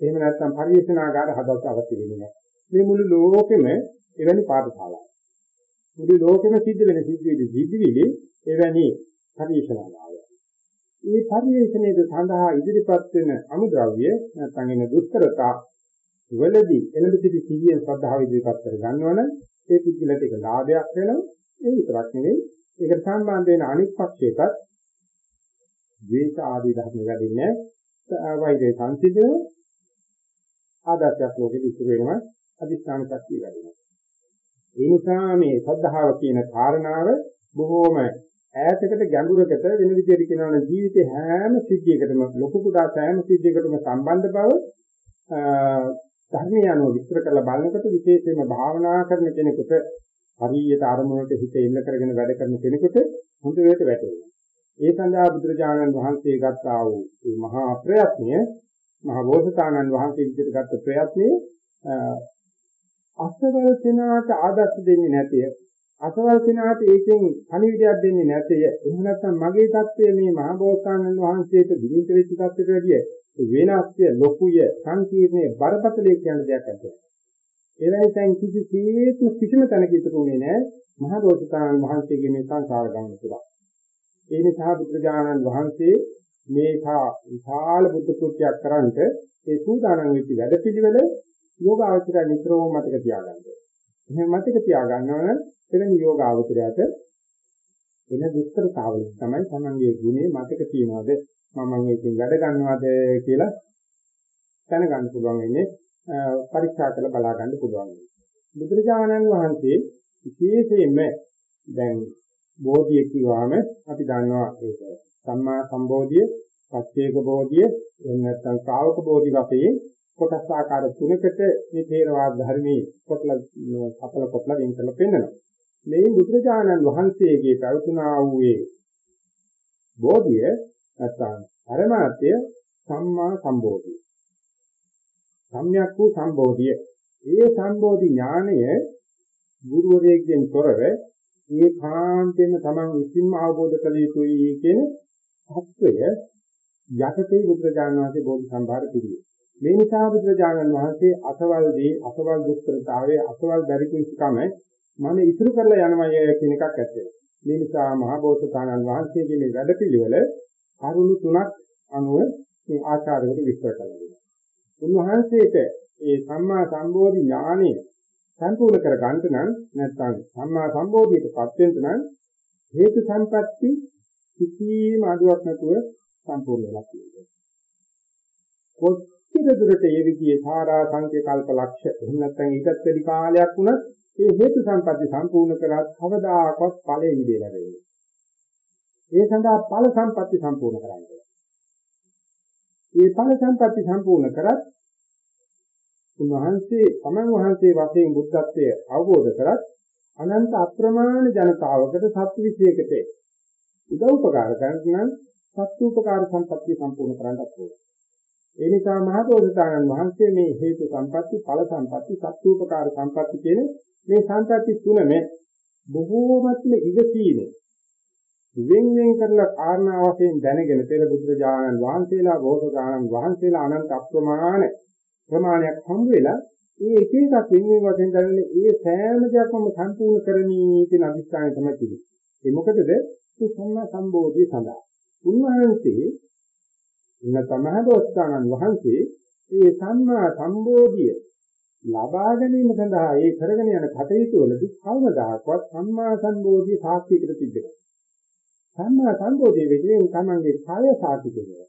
එහෙම නැත්නම් පරිශනාගාර හදවත අවශ්‍ය වෙන්නේ නැහැ. මේ මුළු ලෝකෙම එවැනි පාඨශාලා. මුළු ලෝකෙම සිද්ධ වෙන සිද්ධවිලි සිද්ධවිලි එවැනි පරිශනාගාර. මේ පරිශ්‍රණයේ සඳහා ඉදිරිපත් වෙන අමුද්‍රව්‍ය නැත්නම් එන දුෂ්කරතා වලදී එළඹ සිටි සිහියෙන් ශ්‍රද්ධාව ඉදිරිපත් කර ගන්නවනම් ඒ පුද්ගලට ඒක ලාභයක් වෙනවා ඒ විතරක් නෙවෙයි ඒකට සම්බන්ධ වෙන අනිත් පක්ෂයටත් ද්වේෂ ආදී ධර්ම වැඩින්නේ වෛරය සංසිඳන ආදර්ශයක් ලෝකෙ ඉතුරු වෙනවා අදිස්ථාන ශක්තිය වැඩිනවා ඒ නිසා මේ ශ්‍රද්ධාව කියන කාරණාව බොහෝම ඈතකට ගැඹුරකට වෙන විදිහට කියනවා නම් ජීවිතේ හැම සිද්ධියකටම ලොකු කුඩා සෑම සිද්ධියකටම සම්බන්ධ බව ධර්මය අනුව විස්තර කරලා බලනකොට විශේෂයෙන්ම භාවනා කරන කෙනෙකුට හරියට අරමුණට හිත එල්ල කරගෙන වැඩ කරන කෙනෙකුට හොඳ වේට වැටෙනවා. ඒ සඳහා බුදුරජාණන් වහන්සේ ගත්තා වූ මේ මහා ප්‍රයත්නය මහා බෝසතාණන් වහන්සේ විදිහට ගත්ත ප්‍රයත්නය අසවල් කෙනාට ආදර්ශ දෙන්නේ නැතිය අසවල් කෙනාට ඒකෙන් පණිවිඩයක් දෙන්නේ නැතේ එහෙම නැත්නම් මගේ தත්ත්වය මේ මහා බෝසතාණන් වහන්සේට විනිත වෙච්ච தත්ත්වයට වැඩිය වෙනස්ය ලොකුය සංකීර්ණයේ බරපතලයේ කියන දෙයක් ඇත්තේ. එවැනි තැන් කිසිසේත්ම කිසිම තැනක ඉතුරුනේ නැහැ මහා බෝසතාණන් වහන්සේගේ මේ සංසාර ගමන තුළ. ඒ නිසා බුදුරජාණන් වහන්සේ මේකා විශාල බුද්ධ කෘත්‍යයක් කරන්ට ඒ සූදානම් වෙච්ච වැඩපිළිවෙල යෝගාවචරය නිතරම මතක තියාගන්න. එහෙනම් මතක තියාගන්නවනම් එවැනි යෝගාවචරයට එන දුෂ්කරතාවලින් තමයි තමන්ගේ ගුණේ මතක තියනවාද මම මේකෙන් වැඩ ගන්නවද කියලා දැනගන්න පුළුවන් වෙන්නේ පරීක්ෂා කරලා බලා ගන්න පුළුවන්. බුදුරජාණන් වහන්සේ විශේෂයෙන්ම දැන් බෝධිය කිව්වම අපි දන්නවා ඒක සම්මා සම්බෝධිය, පච්චේක බෝධිය, එහෙම නැත්නම් ශ්‍රාවක බෝධි වශයෙන් කොටස් ආකාර තුනකට මේ ථේරවාද ධර්මයේ කොටල සඵල කොටල වෙන් කරලා පෙන්නනවා. මේ බුදුරජාණන් වහන්සේගේ පැවතුනා වූ ඒ බෝධිය නැත්නම් පරමාර්ථය සම්මා සම්බෝධිය. සම්‍යක් වූ සම්බෝධිය. ඒ සම්බෝධි ඥානය ගුරුවරයෙක්ගෙන් තොරව ඒ කාන්තෙම Taman විසින්ම අවබෝධ කළ යුතුයි කියන තත්වය යටතේ බුදුරජාණන් වහන්සේ බෝධි සම්භාර පිළිවෙල. මේ නිසා බුදුරජාණන් වහන්සේ අසවල්දී අසවල් දුක්තරතාවයේ අසවල් බැරිකුංකම මම ඉතුරු කරලා යනවා කියන එකක් ඇත්තේ. මේ නිසා මහා බෝසතාණන් වහන්සේගේ මේ වැඩපිළිවෙල කරුණු තුනක් අනුව මේ ආචාර්යවරු විස්තර කළා. උන්වහන්සේට ඒ සම්මා සම්බෝධි ඥානය සම්පූර්ණ කර ගන්නට නම් නැත්නම් සම්මා සම්බෝධියටපත් වෙන්න නම් හේතු සම්පatti කිසිම අඩුවක් නැතුව සම්පූර්ණ වෙලා තියෙනවා. කොච්චර දුරට ඒ විදිහේ සාරා සංකේ කල්ප ලක්ෂ එහෙම නැත්නම් ඊටත් වැඩි කාලයක් වුණත් මේ හේතු සම්පatti සම්පූර්ණ කරත් කවදාකවත් ඵලෙ ඉඳී ලැබෙන්නේ. ඒ සඳහා ඵල සම්පatti සම්පූර්ණ කරන්නේ. මේ ඵල සම්පatti සම්පූර්ණ කරත් උන්වහන්සේ තමන් වහන්සේ වශයෙන් බුද්ධත්වයේ අවබෝධ කරත් අනන්ත අප්‍රමාණ ජනතාවකට සත්විශේෂයකට උදව් උපකාර කරන සත්ූපකාර සම්පත්තිය සම්පූර්ණ කරන්නත් ඕනේ. ඒ නිසා මහබෝධිසත්වයන් වහන්සේ මේ හේතු සම්පatti, ඵල සම්පatti, සත්ූපකාර සම්පatti කියන මේ සම්පatti තුනම බොහෝමත්ම ඉවසීමේ වෙන් වෙන් කරලා කාරණා වශයෙන් දැනගෙන පෙර බුදුරජාණන් වහන්සේලා බෝධගාණන් වහන්සේලා අනන්ත අප්‍රමාණ ප්‍රමාණයක් හම්බ වෙලා ඒ එක එකක් වෙනින් වශයෙන් දැනන්නේ ඒ සෑම දෙයක්ම සම්පූර්ණ කරමි කියන අදිස්ථානය තමයි තියෙන්නේ. ඒ මොකදද? මේ සම්මා සම්බෝධිය සඳහා. උන්වහන්සේ ඉන්න තමහදෝස්ථානන් වහන්සේ මේ සම්මා සම්බෝධිය ලබා ගැනීම සඳහා ඒ කරගෙන යන කටයුතු වලදී කවදාකවත් සම්මා සම්බෝධිය සාක්ෂියකට තිබෙනවා. සම්මා සම්බෝධිය වෙන්නේ තමන්ගේ කාය සාක්ෂි කරනවා.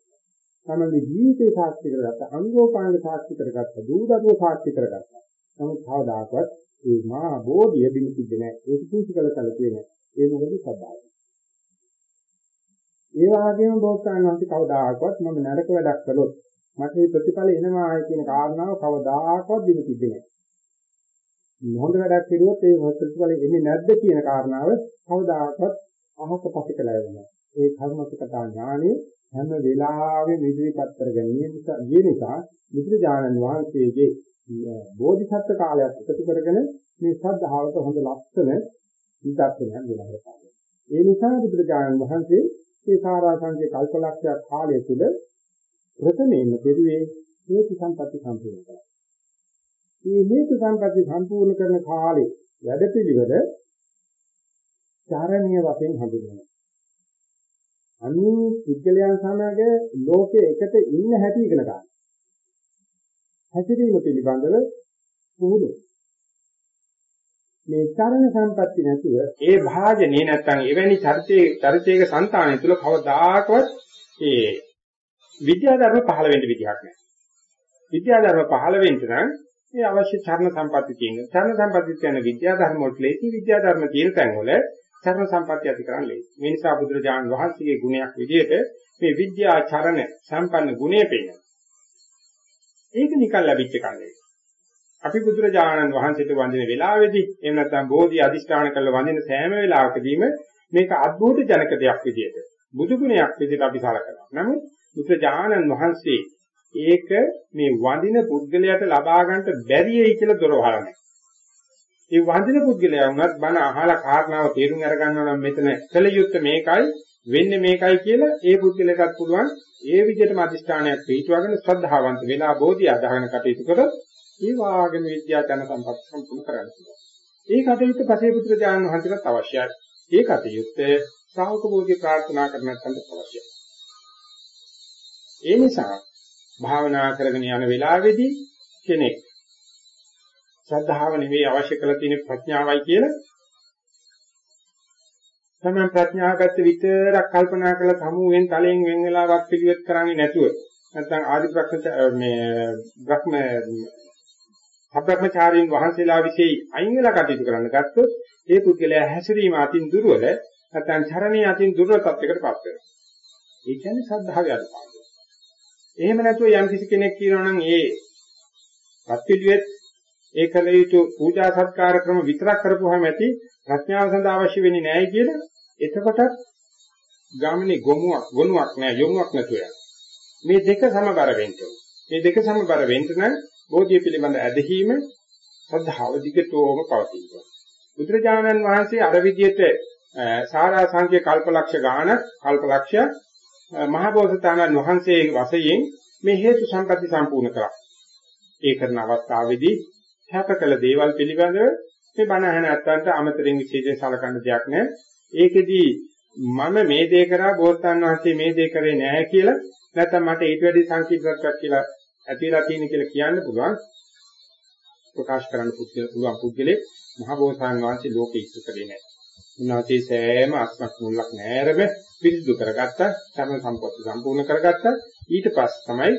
තමන්ගේ ජීවිතේ සාක්ෂි කරගත්ත, අංගෝපාංග සාක්ෂි කරගත්ත, දූදරුව සාක්ෂි කරගත්ත. නමුත් කවදාකවත් මේ මහා බෝධිය බිනිසිද්ද නැහැ. ඒක කිසි කල කලකේ නැහැ. ඒ මොකද සබ්බායි. ඒ වගේම බෝසතාණන්ති කවදාකවත් මම නරක වැඩක් කළොත් මට මේ ප්‍රතිඵල එනවා කියන කාරණාව කවදාකවත් බිනිසිද්ද නැහැ. හොඳ වැඩක් කරුවොත් ඒ ප්‍රතිඵල එන්නේ නැද්ද කියන කාරණාව කවදාකවත් අහක පසිකලා වෙනවා. ඒ කර්මසකතා ඥානෙ හැම වෙලාවෙම ඉදිරිපත් කරගෙන නිසා ගිය නිසා බුදුරජාණන් වහන්සේගේ බෝධිසත්ව කාලයක් එකතු කරගෙන මේ ශ්‍රද්ධාවට හොඳ ලක්ෂණ නිදර්ශනයක් දෙනවා කරනවා. ඒ නිසා බුදුරජාණන් වහන්සේ මේ සාරාංශයේ කල්පලක්ෂයක් කාලය තුල ප්‍රථමයෙන්ම පෙරුවේ හේතු සම්පatti සම්පූර්ණ කරා. මේ හේතු සම්පatti සම්පූර්ණ කරන කාලේ වැඩපිළිවෙල චාරණීය වශයෙන් හඳුන්වනවා. අනිත් පුද්ගලයන් සමග ලෝකයේ එකට ඉන්න හැටි ඉගෙන ගන්න. හැසිරීම පිළිබඳව පුහුණු. මේ චරණ සම්පatti නැතුව ඒ භාජනේ නැත්තම් එවැනි චරිතයේ චරිතයක సంతානය තුල කවදාකවත් ඒ විද්‍යාධර්ම පහළ වෙන්න විදිහක් නැහැ. විද්‍යාධර්ම පහළ වෙන්න නම් ඒ අවශ්‍ය චරණ සම්පatti තියෙනවා. චරණ සම්පatti කියන විද්‍යාධර්ම වලට ලේසි විද්‍යාධර්ම තියෙන තැන් වල චරණ සම්පatti ඇති කරන්න ලේසි. මේ නිසා බුදුරජාණන් වහන්සේගේ ගුණයක් විදිහට මේ විද්‍යා චරණ සම්පන්න ගුණය පෙන්නනවා. ඒක නිකන් ලැබිච්ච කන්නේ. අපි බුදුරජාණන් වහන්සේට වඳින වෙලාවේදී එහෙම නැත්නම් බෝධි අදිෂ්ඨාන කරලා වඳින සෑම වෙලාවකදීම මේක අద్භූත ජනක දෙයක් විදිහට බුදු ගුණයක් විදිහට අපි සලකනවා. නමුත් බුදුරජාණන් වහන්සේ ඒක මේ වඳින පුද්ගලයාට ලබා ගන්නට බැරියයි කියලා දොර වහලා නැහැ. ඒ වඳින පුද්ගලයා වුණත් බණ අහලා කාරණාව තේරුම් අරගන්නවා නම් මෙතන කළ යුත්තේ මේකයි වෙන්නේ මේකයි කියලා ඒ පුද්ගලයාට පුළුවන් ඒ විදිහටම අදිෂ්ඨානයක් පිටවගෙන ශ්‍රද්ධාවන්ත වෙලා බෝධිය අදහන කටයුතු කරොත් ඒ වාගම විද්‍යාචන සම්පත් සම්පූර්ණ කරගන්න පුළුවන්. ඒ කටයුත්ත පසේ පුත්‍ර ඥාන වහන්සේට අවශ්‍යයි. ඒ කටයුත්ත ශ්‍රාවක බෝධිය ප්‍රාර්ථනා කරන්නත් අවශ්‍යයි. ඒ නිසා භාවනා කරගෙන යන වෙලාවේදී කෙනෙක් ශ්‍රද්ධාව නෙවෙයි අවශ්‍ය කරලා තියෙන ප්‍රඥාවයි කියලා තමයි ප්‍රඥාගත විතරක් කල්පනා කරලා සමුවෙන් තලයෙන් වෙන් වෙලාවක් පිළිවෙත් කරන්නේ නැතුව නැත්නම් ආදි ප්‍රඥා මේ බ්‍රහ්ම අප්‍රඥාචාරීන් වහන්සේලා વિશે අයින් වෙලා කටයුතු කරන්න ගත්තොත් ඒ පුද්ගලයා හැසිරීම අතින් දුර්වල නැත්නම් චරණීය අතින් දුර්වල තත්යකටපත් වෙනවා. ඒ කියන්නේ සද්ධාවේ අඩුපාඩු. එහෙම නැතුව යම් කිසි කෙනෙක් කියනවා නම් ඒ පත්විලියෙත් ඒ කල යුතු පූජා සත්කාර ක්‍රම විතරක් කරපුවාම ඇති ප්‍රඥාව සඳහා අවශ්‍ය වෙන්නේ නැහැ කියලා එතකොටත් ගාමිනී ගොමුවක් ගොනුවක් නෑ යොමුවක් නැතුව යනවා. මේ දෙක සමබර වෙන්න මේ දෙක සමබර වෙන්න නම් බෝධිය පිළිබඳ ඇදහිීම සද්ධාව දිගටම පවතිනවා. බුදුරජාණන් වහන්සේ අර විදියට සාරා සංඛ්‍ය කල්පලක්ෂ ගාන කල්පලක්ෂ මහබෝසතාණන් වහන්සේ වශයෙන් මේ හේතු සම්පatti සම්පූර්ණ කරා. ඒ කරන අවස්ථාවේදී හැපකල දේවල් පිළිබඳව මේ බණ අහන අත්තන්ට අමතරින් විශේෂයෙන් සලකන්න දෙයක් නැහැ. ඒකෙදී මම මේ දේ කරා බෝසතාණන් වහන්සේ මේ දේ කරේ නැහැ කියලා නැත්නම් මට ඊට වැඩි සංකීර්ණත්වයක් කියලා ඇතිලා තියෙන කියලා කියන්න පුළුවන්. ප්‍රකාශ කරන්න පුළුවන් පුද්ගලෙක් මහබෝසතාණන් වහන්සේ ලෝකෙ ඉස්ස කරේ නැහැ. උන්වහන්සේ සෑම අස්මක් මුල්ලක් නැරෙම පිරිසිදු කරගත්තා, ධර්ම සම්පත්තිය සම්පූර්ණ කරගත්තා. ඊට පස්සේ තමයි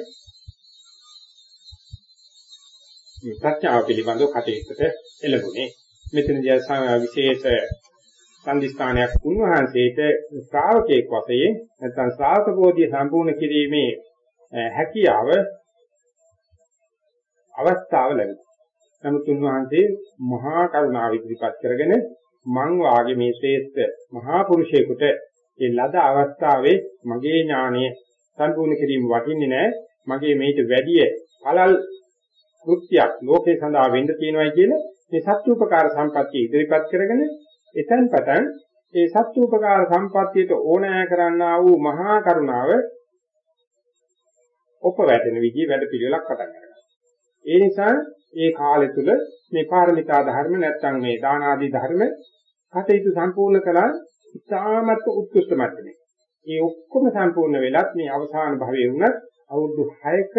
මේ ප්‍රඥාව පිළිබඳව කටයුත්තට එළඹුණේ. මෙතනදී විශේෂ සම්දිස්ථානයක් උන්වහන්සේට ශ්‍රාවකයෙක් වශයෙන් නැත්නම් ශ්‍රාවක බෝධිය සම්පූර්ණ කිරීමේ හැකියාව අවස්ථාව ලැබුණා. නමුත් උන්වහන්සේ මහා කරුණාව ඉදිරිපත් කරගෙන මං වාගේ මේ ශ්‍රේෂ්ඨ මහා පුරුෂයෙකුට ඒ ලද අවස්ථාවේ මගේ ඥානය සම්පූර්ණ කිරීම වටින්නේ නැහැ. මගේ මේට වැඩිය පළල් කෘත්‍යයක් ලෝකේ සඳහා වෙන්න තියෙනවායි කියන මේ සත්‍යූපකාර සම්පත්තිය ඉදිරිපත් කරගෙන එතෙන් පටන් ඒ සත්‍යූපකාර සම්පත්තියට ඕනෑ කරන්නා වූ මහා කරුණාව ඔපවැටෙන විදිහ වැඩ පිළිවෙලක් පටන් ගන්නවා. ඒ නිසා ඒ කාලය තුල මේ පාරමිතා ධර්ම නැත්නම් මේ දාන ආදී ධර්ම කටයුතු සම්පූර්ණ කළා ඉතාමත් උත්කෘෂ්ඨ මට්ටමේ. ඒ ඔක්කොම සම්පූර්ණ වෙලත් මේ අවසාන භවයේ වුණත් අවුරුදු 6ක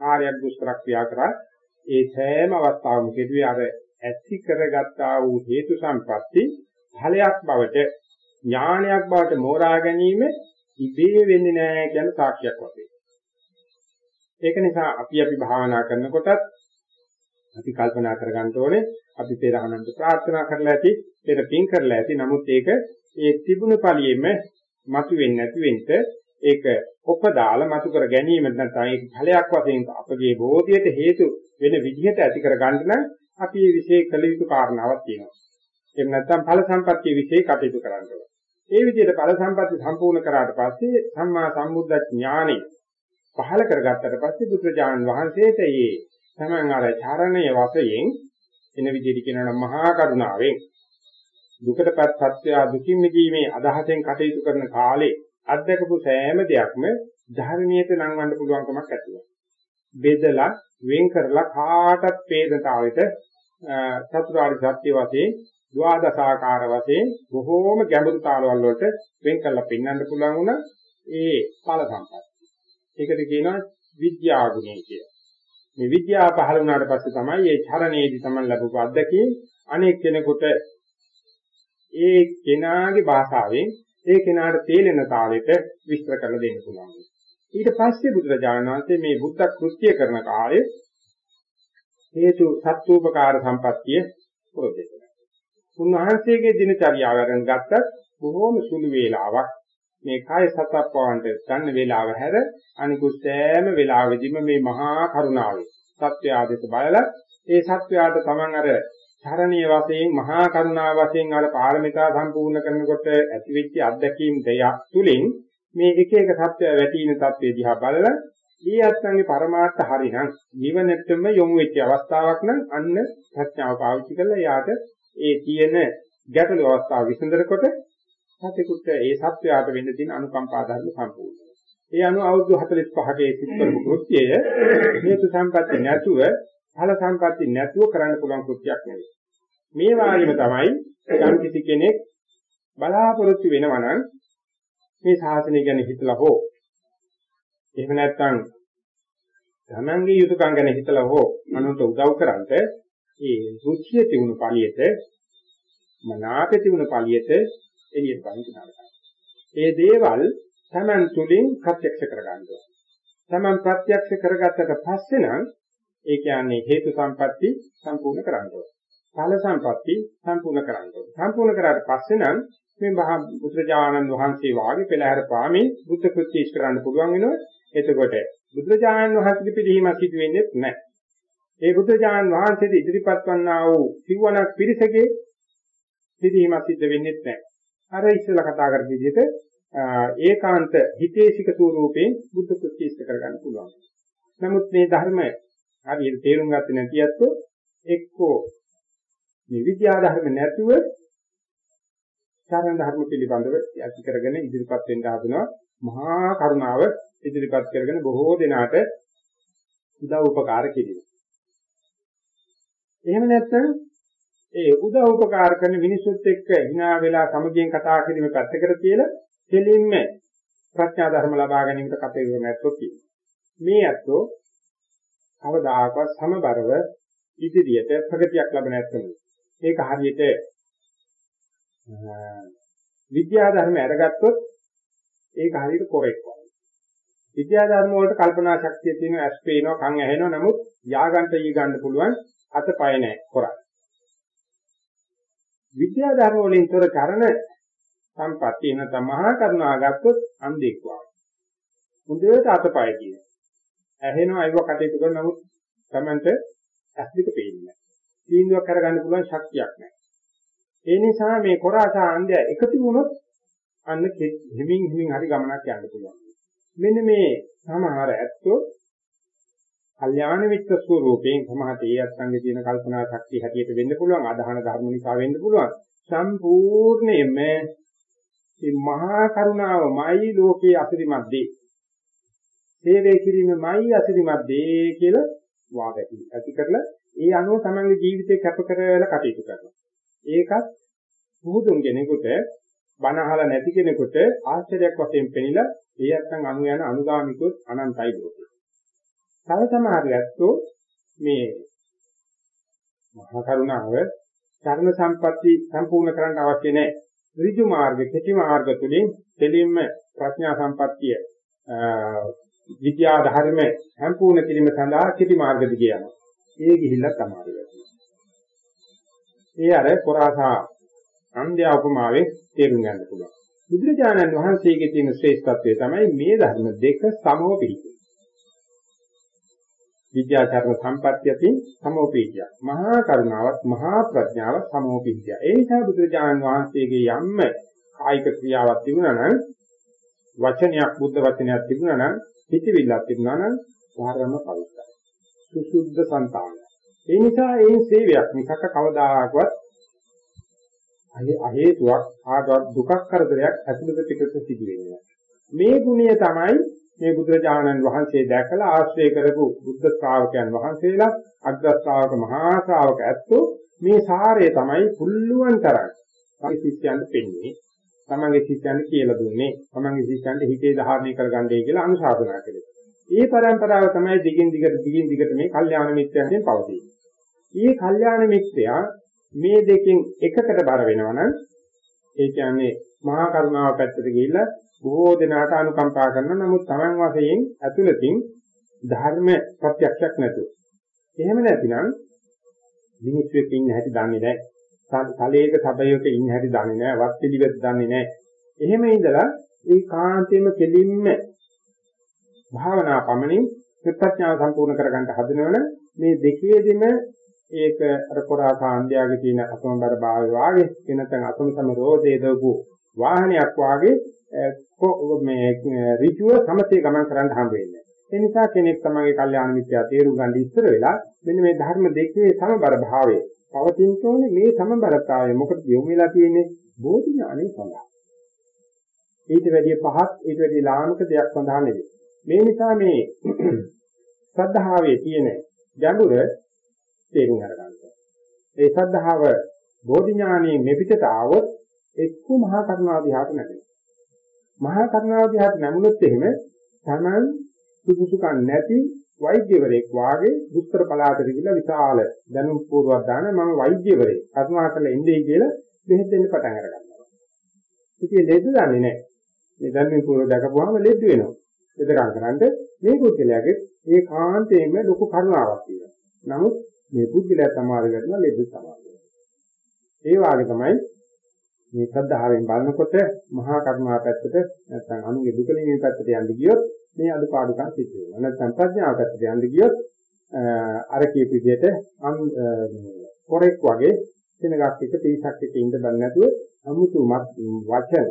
කාර්යයක් දුෂ්කර ක්‍රියා කරා ඒ සෑම අවස්ථාවකම කෙරුවේ අර ඇති කරගත්තා වූ හේතු සම්පatti ඵලයක් බවට ඥානයක් බවට මෝරා ගැනීම ඉබේ වෙන්නේ නැහැ කියන සාක්ෂියක් වශයෙන්. ඒක නිසා අපි අපි භාවනා කරනකොටත් අපි කල්පනා කරගන්න ඕනේ අපි පෙර අනන්ත ප්‍රාර්ථනා කරලා ඇති පෙර පින් කරලා ඇති නමුත් ඒක ඒ තිබුණු ඵලියෙම මතු වෙන්නේ නැති වෙන්න ඒක උපදාල මතු කර ගැනීම නැත්නම් ඒක ඵලයක් වශයෙන් අපගේ බෝධියට හේතු වෙන විදිහට ඇති කර ගන්න නම් අපි මේ විශේෂ කළ යුතු කාරණාවක් තියෙනවා. එහෙම නැත්නම් ඵල සම්පත්තිය විශේෂ කටයුතු කරන්න ඕනේ. ඒ විදිහට ඵල සම්පත්තිය සම්පූර්ණ කරාට පස්සේ සම්මා සම්බුද්ධ ඥානෙ පහල කරගත්තට පස්සේ බුදුරජාණන් වහන්සේට මේ තමන් අර චරණයේ වශයෙන් එන විදිහට කියනවා නම් මහා කරුණාවෙන් දුකටපත් සත්‍ය දුකින් මිදීමේ අදහසෙන් කටයුතු කරන කාලේ අත්දකපු සෑම දෙයක්ම ධර්මයට නංවන්න පුළුවන්කමක් ඇති වෙනවා. බෙදලා වෙන් කරලා කාටත් වේදතාවෙට චතුරාර්ය සත්‍ය වශයෙන් ද්වාදසාකාර වශයෙන් බොහෝම ගැඹුරු තාලවල වලට වෙන් කරලා පෙන්වන්න පුළුවන් වුණා ඒ ඵල සම්පත්. ඒකට කියනවා විද්‍යා ගුණය කියලා. මේ විද්‍යාව පහළ වුණාට පස්සේ තමයි මේ චරණයේදී තමයි ලැබපු අත්දැකීම් අනෙක් කෙනෙකුට ඒ කෙනාගේ භාෂාවෙන් ඒ කෙනාට තේලෙන තාලෙට විස්තර කරලා දෙන්න පුළුවන්. ඊට පස්සේ බුදුරජාණන් වහන්සේ මේ බුද්ධ කෘත්‍ය කරන කාලේ හේතු සත්‍යෝපකාර සම්පත්තිය ප්‍රොජෙක්ට් කරනවා. උන්වහන්සේගේ දිනචරියාව අරන් ගත්තත් බොහෝම සුළු වේලාවක් මේ කාය සතප්පවන්ට ගන්න වේලාව හැර අනිකුත් සෑම වේලාවෙදිම මේ මහා කරුණාවේ සත්‍ය ආදේශ බලලා ඒ සත්‍යයට තමන් අර ධරණීය වශයෙන් මහා කරුණා වශයෙන් අර පාරමිතා සම්පූර්ණ කරනකොට ඇතිවෙච්ච අත්දැකීම් දෙයක් තුලින් මේ එක එක සත්‍ය වැටීන தත්ත්වය දිහා බලලා ඊ අත්ංගේ පරමාර්ථ හරිනම් නිවනටම යොමු වෙච්ච අවස්ථාවක් නම් අන්න ප්‍රඥාව පාවිච්චි කරලා යාට ඒ තියෙන ගැටළු අවස්ථාව විසඳනකොට සතෙකුට ඒ සත්‍යයට වෙන්න තියෙන අනුකම්පා ධර්ම සම්පූර්ණයි. ඒ අනුව අවුරුදු 45ක සිත් කරපු කෘත්‍යය හේතු සම්පatti නැතුව ඵල සම්පatti නැතුව කරන්න පුළුවන් කෘත්‍යයක් නෙවෙයි. මේ වාගේම තමයි යම් කිසි කෙනෙක් බලාපොරොත්තු වෙනවා නම් මේ ශාසනය ගැන හිතලා හෝ එහෙම නැත්නම් තමන්ගේ යුතුයකම් ගැන හිතලා හෝ අනුන්ට උදව් කරන්ට ඒ රුචිය තිබුණු පළියට මනාපේ තිබුණු පළියට එළියට පහින් නරකයි. ඒ දේවල් Taman තුලින් ප්‍රත්‍යක්ෂ කරගන්න ඕනේ. Taman ප්‍රත්‍යක්ෂ කරගත්තට පස්සේ නම් ඒ කියන්නේ හේතු සම්පatti සම්පූර්ණ කරන්න ඕනේ. ඵල සම්පatti සම්පූර්ණ කරන්න ඕනේ. සම්පූර්ණ කරාට පස්සේ නම් මේ මහා බුදුරජාණන් වහන්සේ වාගේ පෙළහැර පාමින් බුද්ධ කෘත්‍ය ඉෂ්ට කරන්න පුළුවන් වෙනවා. එතකොට බුදුරජාණන් වහන්සේගේ පිළිහිමක් සිදු වෙන්නේ නැහැ. ඒ බුදුරජාණන් වහන්සේට ඉදිරිපත් වන්නා වූ සිවණක් පිරිසගේ පිළිහිමක් සිද්ධ වෙන්නේ නැහැ. අර ඉස්සෙල්ලා කතා කරපු විදිහට ඒකාන්ත හිතේසික ස්වරූපයෙන් බුද්ධ කෘත්‍ය ඉෂ්ට කරගන්න පුළුවන්. නමුත් මේ ධර්ම හරියට තේරුම් ගත්තේ නැති අත්ෝ එක්කෝ මේ විද්‍යා ධර්ම නැතුව චරණ ධර්ම පිළිබඳව ඇති කරගෙන ඉදිරිපත් වෙන්න හදනවා. මහා කරුණාව ඉදිරිපත් කරගෙන බොහෝ දෙනාට උදව් උපකාර කිරීම. එහෙම නැත්නම් ඒ උදව් උපකාර කරන මිනිසුත් එක්ක hina වෙලා සමගියෙන් කතා කිරීම පැත්තකට තියලා දෙලින්ම ප්‍රඥා ධර්ම ලබා ගැනීමට කටයුතු නැත්නම් මේ අතෝ කවදාකවත් සමබරව ඉදිරියට ප්‍රගතියක් ලැබ නැත්නම් ඒක හරියට විද්‍යා ධර්ම අරගත්තොත් ඒක හරියට කොරෙක් වගේ. විද්‍යා ධර්ම වලට කල්පනා ශක්තිය තියෙන ඇස් පේනවා කන් ඇහෙනවා නමුත් යාගන්ට ඊ ගන්න පුළුවන් අතපය නැහැ කොරක්. විද්‍යා ධර්ම වලින් තොර කරන සම්පත්තිය නැත්නම් මහා කරුණා ගත්තොත් අන්ධෙක් වගේ. මුදේට අතපය කියන. ඇහෙනවා අයව කටයුතු කරන නමුත් Tamanට ඇස් දෙක පේන්නේ නැහැ. තීන්දුවක් කරගන්න පුළුවන් ශක්තියක් නැහැ. ඒ නිසා මේ කොරාසා අන්ධය එකතු වුණොත් අන්න හිමින් හිමින් හරි ගමනක් යන්න පුළුවන්. මෙන්න මේ සමහර ඇත්තෝ කල්යාණ මිත්‍ර ස්වරූපයෙන් සමහරට ඒ අත්ංගේ තියෙන කල්පනා ශක්තිය හැටියට වෙන්න පුළුවන් අදහන ධර්ම නිසා වෙන්න පුළුවන් සම්පූර්ණයෙන්ම මේ මහා කරුණාවමයි ලෝකයේ අසිරිමත් දේ. සේවය කිරීමමයි අසිරිමත් දේ කියලා වාද ඇති කරලා ඒ අනුව තමන්ගේ ජීවිතේ කැප කරලා කටයුතු කරනවා. ඒකත් පුදුම් කෙනෙකුට බණ අහලා නැති කෙනෙකුට ආශ්චර්යයක් වශයෙන් පෙනිලා ඒ නැත්තම් අනු යන අනුගාමිකොත් අනන්තයි ලෝකේ. තව සමහර ඇත්තෝ මේ මහා කරුණාව චරණ සම්පatti සම්පූර්ණ කරන්න අවශ්‍ය නැහැ. ඍජු මාර්ග, කෙටි මාර්ග තුලින් දෙලින්ම ප්‍රඥා සම්පත්තිය විද්‍යා ධර්ම සම්පූර්ණ කිරීම සඳහා කෙටි මාර්ග දිගේ යනවා. ඒ ගිහිල්ලා තමයි වෙන්නේ. ඒ අර කොරාසා අන්ධය උපමාවේ තේරුම් ගන්න පුළුවන්. බුදුරජාණන් වහන්සේගේ තියෙන ශ්‍රේෂ්ඨත්වය තමයි මේ ධර්ම දෙක සමව පිළිගන්නේ. විද්‍යාචරණ සම්පත්‍යති සමෝපීතිය. මහා කරුණාවත් මහා ප්‍රඥාවත් සමෝපීතිය. ඒ නිසා බුදුරජාණන් වහන්සේගේ යම්ම කායික ක්‍රියාවක් තිබුණා නම් වචනයක් බුද්ධ වචනයක් තිබුණා නම් හිතවිල්ලක් තිබුණා නම් ධර්ම පවිත්‍රයි. සුසුද්ධ సంతානය. ඒ නිසා ඒ සේවයක් මිසක කවදාකවත් අහේතුවක් ආගත් දුකක් කරදරයක් ඇතුළත පිටත සිදු වෙන්නේ මේ ගුණය තමයි මේ බුදුරජාණන් වහන්සේ දැකලා ආශ්‍රය කරපු බුද්ධ ශ්‍රාවකයන් වහන්සේලා අග්‍ර ශ්‍රාවක මහා ශ්‍රාවක ඇත්තෝ මේ සාරය තමයි පුල්ලුවන් තරම් තමයි ශිෂ්‍යයන්ට පෙන්න්නේ තමන්ගේ ශිෂ්‍යයන්ට කියලා දුන්නේ තමන්ගේ ශිෂ්‍යයන්ට හිතේ ධාරණය කරගන්නයි කියලා අනුශාසනා කළේ. මේ પરම්පරාව තමයි දිගින් දිගට දිගින් දිගට මේ කල්යාණ මිත්‍රයන්ගෙන් පවතින්නේ. මේ කල්යාණ මිත්‍රයා මේ දෙකෙන් එකකට බර වෙනවනම් ඒ කියන්නේ මහා කරුණාව පැත්තට ගිහිල්ලා බොහෝ දෙනාට අනුකම්පා කරන නමුත් Taman වශයෙන් ඇතුළතින් ධර්ම ප්‍රත්‍යක්ෂයක් නැතුව. එහෙම නැතිනම් මිනිස්සුෙක් ඉන්න හැටි දන්නේ නැහැ. තලයක සබයක ඉන්න හැටි දන්නේ නැහැ. වත් පිළිවෙත් දන්නේ නැහැ. එහෙම ඉඳලා ඒ කාන්තේම කෙලින්ම භාවනා පමණින් ප්‍රත්‍යඥාව සම්පූර්ණ කරගන්න හදනවන මේ දෙකේදීම ඒක අර කොරා කාන්දයාගේ තියෙන අසමබර භාවය වාගේ වෙනතන අසම සම රෝධේ දවපු වාහනයක් වාගේ මේ ඍජුව සමතේ ගමන් කරන්න හම්බ වෙන්නේ. ඒ නිසා කෙනෙක් තමගේ කල්යාණ මිත්‍යා තේරුම් ගන්න ඉස්සර වෙලා මෙන්න මේ ධර්ම දෙකේ සමබර භාවය පවතින තෝනේ මේ සමබරතාවය මොකද යොමු වෙලා තියෙන්නේ බෝධි ඥානෙ සඳහා. ඊට වැඩිය පහත් ඊට වැඩිය ලාමක දෙයක් සඳහා නෙවෙයි. මේ නිසා මේ සද්ධාවේ තියෙන ගැඹුර තේරුම් අරගන්න. ඒ සද්ධාව බෝධි ඥානයේ මෙපිටට ආවොත් එක්ක මහා කරුණා විහාර නැගෙනවා. මහා කරුණාව දිහාට නැමුණොත් එහෙම Taman සුසුසුකම් නැති වෛද්‍යවරයෙක් වාගේ දුෂ්කර පළාතට ගිහිල්ලා විශාල දැනුම් පූර්වක් දාන මම වෛද්‍යවරයෙක් කරුණා කරලා ඉන්නේ කියලා බෙහෙත් දෙන්න පටන් අරගන්නවා. ඉතින් ලෙඩ දන්නේ නැහැ. මේ ධර්මයේ පූර්ව දැකපුවාම ලෙඩ වෙනවා. එදකම් කරන්ට මේ පුද්ගලයාගේ ඒ කාන්තේම ලොකු කරුණාවක් තියෙනවා. නමුත් මේ පුද්ගලයා සමාධි කරන ලෙඩ සමාධි. ඒ වාගේ තමයි මේ ශ්‍රද්ධාවෙන් බලනකොට මහා කර්මා පැත්තට නැත්නම් අනුගේ දුක නිවීම පැත්තට යන්න ගියොත් මේ අදුපාඩුකම් සිද්ධ වෙනවා. නැත්නම් ප්‍රඥාව පැත්තට යන්න ගියොත් අර කියපු විදිහට කොරෙක් වගේ කෙනෙක් එක පිරිසක් එක්ක ඉඳ බෑ නැතුව අමුතු වචන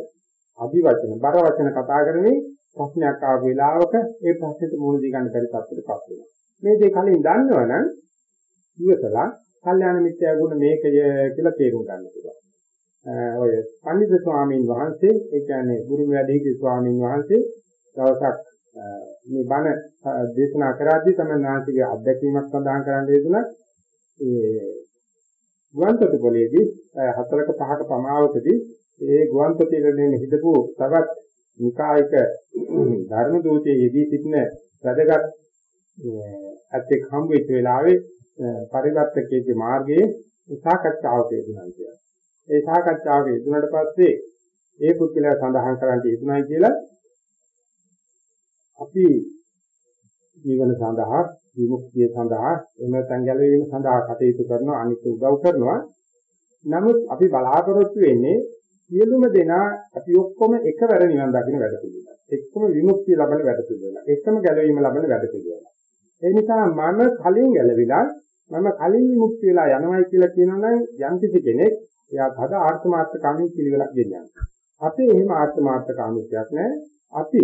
අදි වචන බර වචන කතා කරන්නේ ප්‍රශ්නයක් ආව වෙලාවක ඒ ප්‍රශ්නෙට මුහුණ දී ගන්න බැරි තත්ත්වයකටපත් වෙනවා. මේ දේ කලින් දන්නවනම් ඉවසලා කල්යාණ මිත්‍යා ගුණ මේකය කියලා තේරුම් ගන්න පුළුවන්. ඔය පඬිත් ස්වාමීන් වහන්සේ ඒ කියන්නේ ගුරු වැඩිහිටි ස්වාමීන් වහන්සේ දවසක් මේ බණ දේශනා කරද්දී තමයි නාසිකේ අත්දැකීමක් සඳහන් කරන්න යෙදුණා. ඒ ගුවන්තොටුපොළේදී හතරක පහක පමාවකදී ඒ ගුවන්තොටුපොළේදී හිටපු තවත් නිකායක ධර්ම දූතයේ යෙදී සිටින වැඩගත් ඇත්තෙක් හම්බ වෙච්ච වෙලාවේ පරිවර්තකයේ මාර්ගයේ සාකච්ඡාවක යෙදුණා කියලා. ඒ සාකච්ඡාවක යෙදුණාට පස්සේ ඒ පුද්ගලයා සඳහන් කරන්නේ යෙදුණායි කියලා අපි ජීවන සඳහා විමුක්තිය සඳහා එම තංගැලවීම සඳහා කටයුතු කරනවා අනිත් උදව් කරනවා නමුත් අපි බලාපොරොත්තු වෙන්නේ සියලුම දෙනා අපි ඔක්කොම එකවර නිවන් දකින්න වැඩ පිළිවෙල. එක්කම විමුක්තිය ලබන වැඩ පිළිවෙල. එක්කම ගැලවීම ලබන වැඩ පිළිවෙල. ඒ නිසා මම කලින් ගැලවිලා මම කලින් විමුක්තිය වෙලා යනවායි කියලා කියනනම් යම් කිසි කෙනෙක් එයා තද ආර්ථමාර්ථ කාමී පිළිවෙලක් දෙන්නේ. අපේ එහෙම ආර්ථමාර්ථ කාමීත්වයක් නැහැ. අපි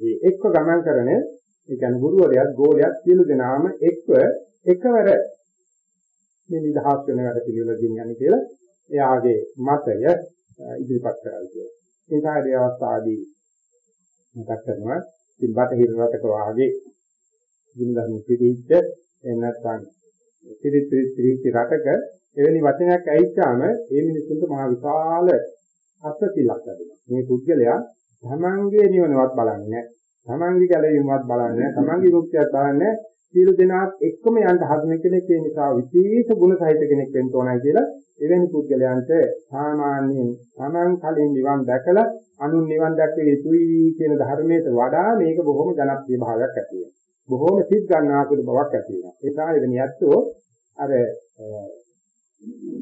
මේ එක්ක ගමන් කරන ඒ කියන්නේ ගුරුවරයාත් ගෝලයාත් සියලු දෙනාම එක්ව එකවර මේ නිදහස් වෙන වැඩ පිළිවෙල ගෙනියන්නේ කියලා එයාගේ මතය ඉදිරිපත් කරලා කියනවා. ඒ කාර්ය අවස්ථාවේදී මතක් කරනවා ඉතින් බටහිර රටක වාගේ ජීවිතන් පිළිච්ච එන්නත්නම් පිළිත් පිළිච්ච රටක එවැනි වචනයක් ඇහිච්චාම ඒ මිනිසුන්ට මහ විශාල අත්තිලක් ලැබෙනවා. මේ පුද්ගලයා තමන්ගේ නිවනවත් බලන්නේ නැහැ. තමන්ගේ ගැලවීමවත් බලන්නේ නැහැ. තමන්ගේ මුක්තියත් බලන්නේ නැහැ. සියලු දෙනාත් එක්කම යන්න හදන කෙනෙක් ඒ නිසා විශේෂ ගුණ සහිත කෙනෙක් වෙන්න ඕනයි කියලා එවැනි පුද්ගලයන්ට සාමාන්‍යයෙන් තමන් කලින් නිවන් දැකලා අනුන් නිවන් දැක්ක යුතුයි කියන ධර්මයට වඩා මේක බොහොම ජනප්‍රිය භාවයක් ඇති වෙනවා. බොහොම සිත් ගන්නාසුළු බවක් ඇති වෙනවා. ඒ තමයි වෙන යැත්තෝ අර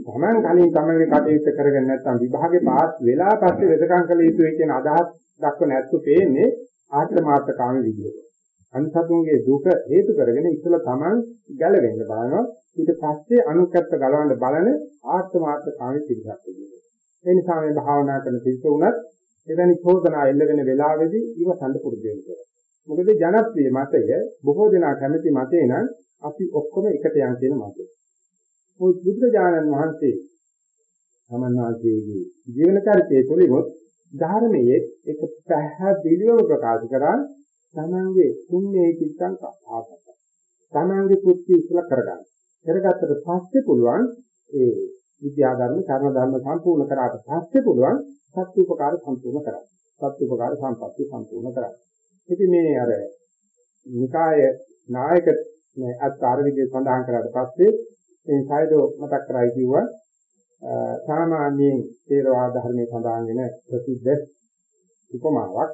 තමන් කලින් තමන්ගේ කටයුත්ත කරගෙන නැත්නම් විභාගේ පාස් වෙලා පස්සේ වෙදකම් කළ යුතුයි කියන අදහස් දක්වන ඇත්තු පේන්නේ ආත්මාර්ථකාමී විදියට. අන්සතුන්ගේ දුක හේතු කරගෙන ඉස්සලා තමන් ගැලවෙන්න බලනවා ඊට පස්සේ අනුකත්ත ගලවන්න බලන ආත්මාර්ථකාමී පිළිසක් විදියට. ඒ නිසා මේ භාවනා කරන පිළිස උනත් එවැනි චෝදනා එල්ලගෙන වෙලාවේදී ඉවසන්න පුරුදු වෙන්න මොකද ජනප්‍රිය මතය බොහෝ දෙනා කැමති මතේ නම් අපි ඔක්කොම එකට යන් කියන මතය. මොකද බුදුරජාණන් වහන්සේ සමන්වාසයේගේ ජීවන චරිතය තුළිමුත් ධර්මයේ එක පැහැදිලිව ප්‍රකාශ කරා තමන්ගේ පුණ්‍යේ කිච්ඡං ආපත. තමන්ගේ කුත්ති ඉස්සලා කරගන්න. කරගත්තට පස්සේ පුළුවන් ඒ විද්‍යා ධර්ම, කර්ම ධර්ම සම්පූර්ණ කරාට පස්සේ පුළුවන් සත්‍ය උපකාර සම්පූර්ණ කරන්න. සත්‍ය උපකාර සම්පත්‍ය සම්පූර්ණ කරන්න. ඉතින් මේ අර නිකාය නායක අත්කාර විදිහට සඳහන් කරාට පස්සේ මේ සයිඩෝ මතක් කරයි කිව්වා සාමාන්‍යයෙන් තේරවාද ධර්මයේ සඳහන් වෙන ප්‍රසිද්ධ උපමාවක්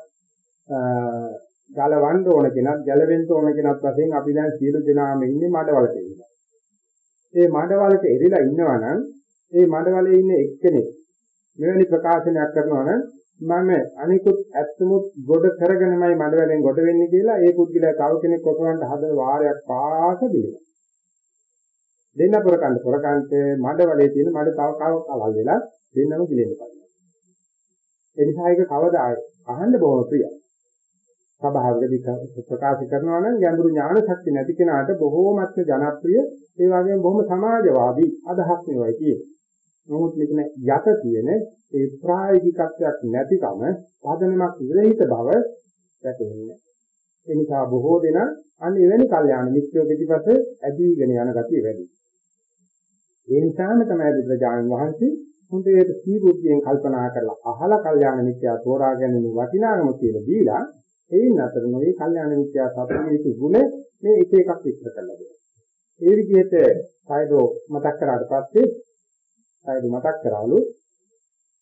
ගලවන්න ඕන කෙනත් ගැලවෙන්න ඕන කෙනත් වශයෙන් අපි දැන් සියලු දෙනාම ඉන්නේ මඩවලක ඉන්නවා. ඒ මඩවලක එරිලා ඉන්නවා නම් ඒ මඩවලේ ඉන්න එක්කෙනෙක් මෙවැනි ප්‍රකාශනයක් කරනවා නම් මම අනිකුත් ඇත්තමුත් ගොඩ කරගෙනමයි මඩවලෙන් ගොඩ වෙන්නේ කියලා ඒ පුද්ගලයා තව කෙනෙක් කොටවන්න හදන වාරයක් පාස දිනවා. දෙන්න පොරකන්ද පොරකන්ට මඩවලේ තියෙන මඩ තව කව කලල් වෙලා දෙන්නම කිලෙන්න පටන් ඒ නිසා ඒක කවදා අහන්න බොහොම ප්‍රියයි. සභාවකදී ප්‍රකාශ කරනවා නම් ගැඹුරු ඥාන ශක්තිය නැති කෙනාට බොහෝමත්ම ජනප්‍රිය ඒ වගේම බොහොම සමාජවාදී අදහස් නෙවෙයි තියෙන්නේ. නමුත් මෙතන යට තියෙන ඒ ප්‍රායෝගිකත්වයක් නැතිකම පදනමක් විරහිත බව වැටහෙන්නේ. ඒ නිසා බොහෝ දෙනා අන්න එවැනි කල්යාණ මිත්‍රයෝ පිටිපස්ස ඇදීගෙන යන ගතිය වැඩි. ඒ නිසාම තමයි බුදුරජාණන් වහන්සේ හොඳට සීබුද්ධියෙන් කල්පනා කරලා අහලා කල්යාණ මිත්‍යා තෝරා ගැනීම වටිනාකම කියලා දීලා එයින් අතර නොවේ කල්යාණ මිත්‍යා සත්‍යයේ ගුණ මේ එක එකක් විස්තර කරලා දෙනවා. ඒ විදිහට සයිඩෝ මතක් කරාට පස්සේ සයිඩෝ මතක් කරාලු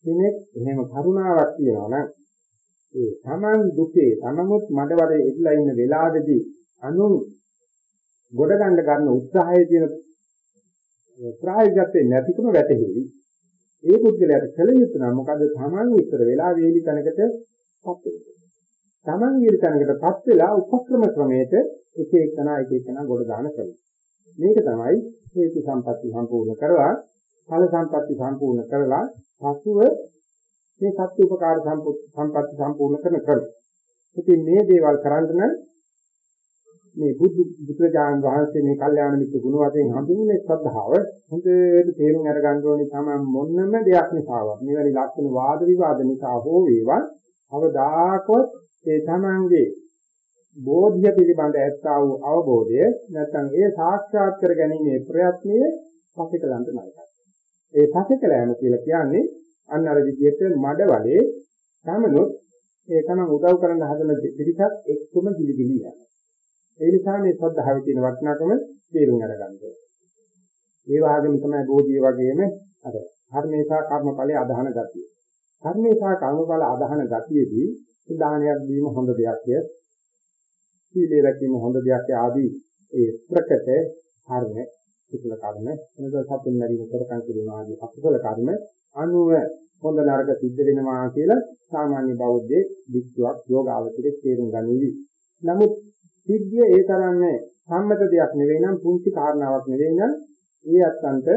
කෙනෙක් එහෙම කරුණාවක් තියනවා නම් ඒ Taman දුකේ Tamanුත් මඩවරේ ඉඳලා ඉන්න වෙලාවේදී අනුන් ගොඩ ගන්න ගන්න උත්සාහයේ තියෙන ප්‍රායෝගිකත්වයේ නැතිකම වැටහෙවි. ඒ පුද්ගලයාට කල යුතු නම් මොකද Taman ඉතර වෙලා වේලි තැනකටපත් වෙනවා. Taman ඊට තැනකටපත් වෙලා උපක්‍රම ක්‍රමයට එක එකනා එක එකනා ගොඩ දාන කරනවා. මේක තමයි හේතු සම්පatti සම්පූර්ණ කරලා ඵල සම්පatti සම්පූර්ණ කරලා පසුව මේ සත්‍ය උපකාර සම්පatti සම්පූර්ණ කරන කර. ඉතින් මේ දේවල් කරන්න නම් මේ බුදු බුදුරජාණන් වහන්සේ මේ කල්යාණ මිත්‍ර ගුණ වශයෙන් හඳුන්වන්නේ ශ්‍රද්ධාව හොඳට තේරුම් අරගන්න ඕනේ තමයි මොන්නම දෙයක් නිසාවත් මෙවැනි ලක්ෂණ වාද විවාද නිසා හෝ වේවා අවදාකවත් ඒ තමන්ගේ බෝධිය පිළිබඳ ඇත්තා වූ අවබෝධය නැත්නම් ඒ සාක්ෂාත් කර ගැනීමේ ප්‍රයත්නය පසෙකලන්ත නරකයි. ඒ පසෙකලෑම කියලා කියන්නේ අන්න අර විදිහට මඩ වලේ තමනුත් ඒ තමන් උදව් කරන්න හදන පිරිසත් එක්කම දිලිගිලි යනවා. ඒ නිසා මේ ශ්‍රද්ධාවේ තියෙන වටිනාකම තේරුම් අරගන්න ඕනේ. ඒ වගේම තමයි බෝධිය වගේම අර කර්මේසා කර්මඵලයේ අදහන ගතිය. කර්මේසා කර්මඵල අදහන ගතියේදී දානයක් දීම හොඳ දෙයක්ය. සීලය රැකීම හොඳ දෙයක් ආදී ඒ ප්‍රකට කර්ම කුසල කර්ම එනද සතුන් මැරීම කරකම් කිරීම ආදී අකුසල කර්ම අනුව හොඳ නරක සිද්ධ වෙනවා කියලා සාමාන්‍ය බෞද්ධයේ වික්ෂුවක් යෝගාවචරයේ තේරුම් ගනිවි. නමුත් සිද්ධිය ඒ තරම්ම සම්මත දෙයක් නෙවෙයි නම් පුංචි කාරණාවක් නෙවෙයි නම් ඒ අත්තන්ට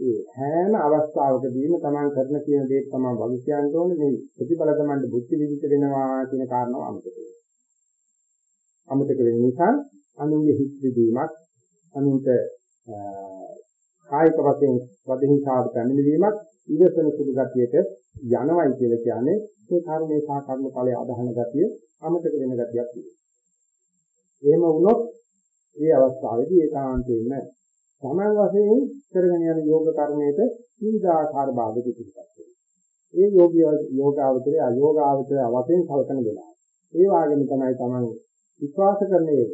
ඒ හැම අවස්ථාවකදීම තමන් කරන කියන දේ තමයි වග කියන්න ඕනේ මේ ප්‍රතිඵල තමන්ට බුද්ධි විදිත වෙනවා කියන කාරණාව අමතක වෙනවා. අමතක වෙන නිසා අනුන්ගේ හිත් විදීමක් අනුන්ට කායික වශයෙන් වදින්කාවට පැමිණීමක් ඉවසන සුළු ගතියට යනවයි කියලා කියන්නේ ඒ කර්මයේ සහ කර්ම ඵලයේ අදහන ගතිය අමතක වෙන ගතියක් තියෙනවා. එහෙම වුණොත් මේ අවස්ථාවේදී ඒකාන්තයෙන්ම සමන් වශයෙන් කරගෙන යන යෝග කර්මයට විවිධාකාර බාධක පිටපත් වෙනවා. ඒ යෝගී යෝගාවචරය අයෝගාවචරය වශයෙන් කල්පන වෙනවා. ඒ වගේම තමයි තමන් විශ්වාස කරන්නේ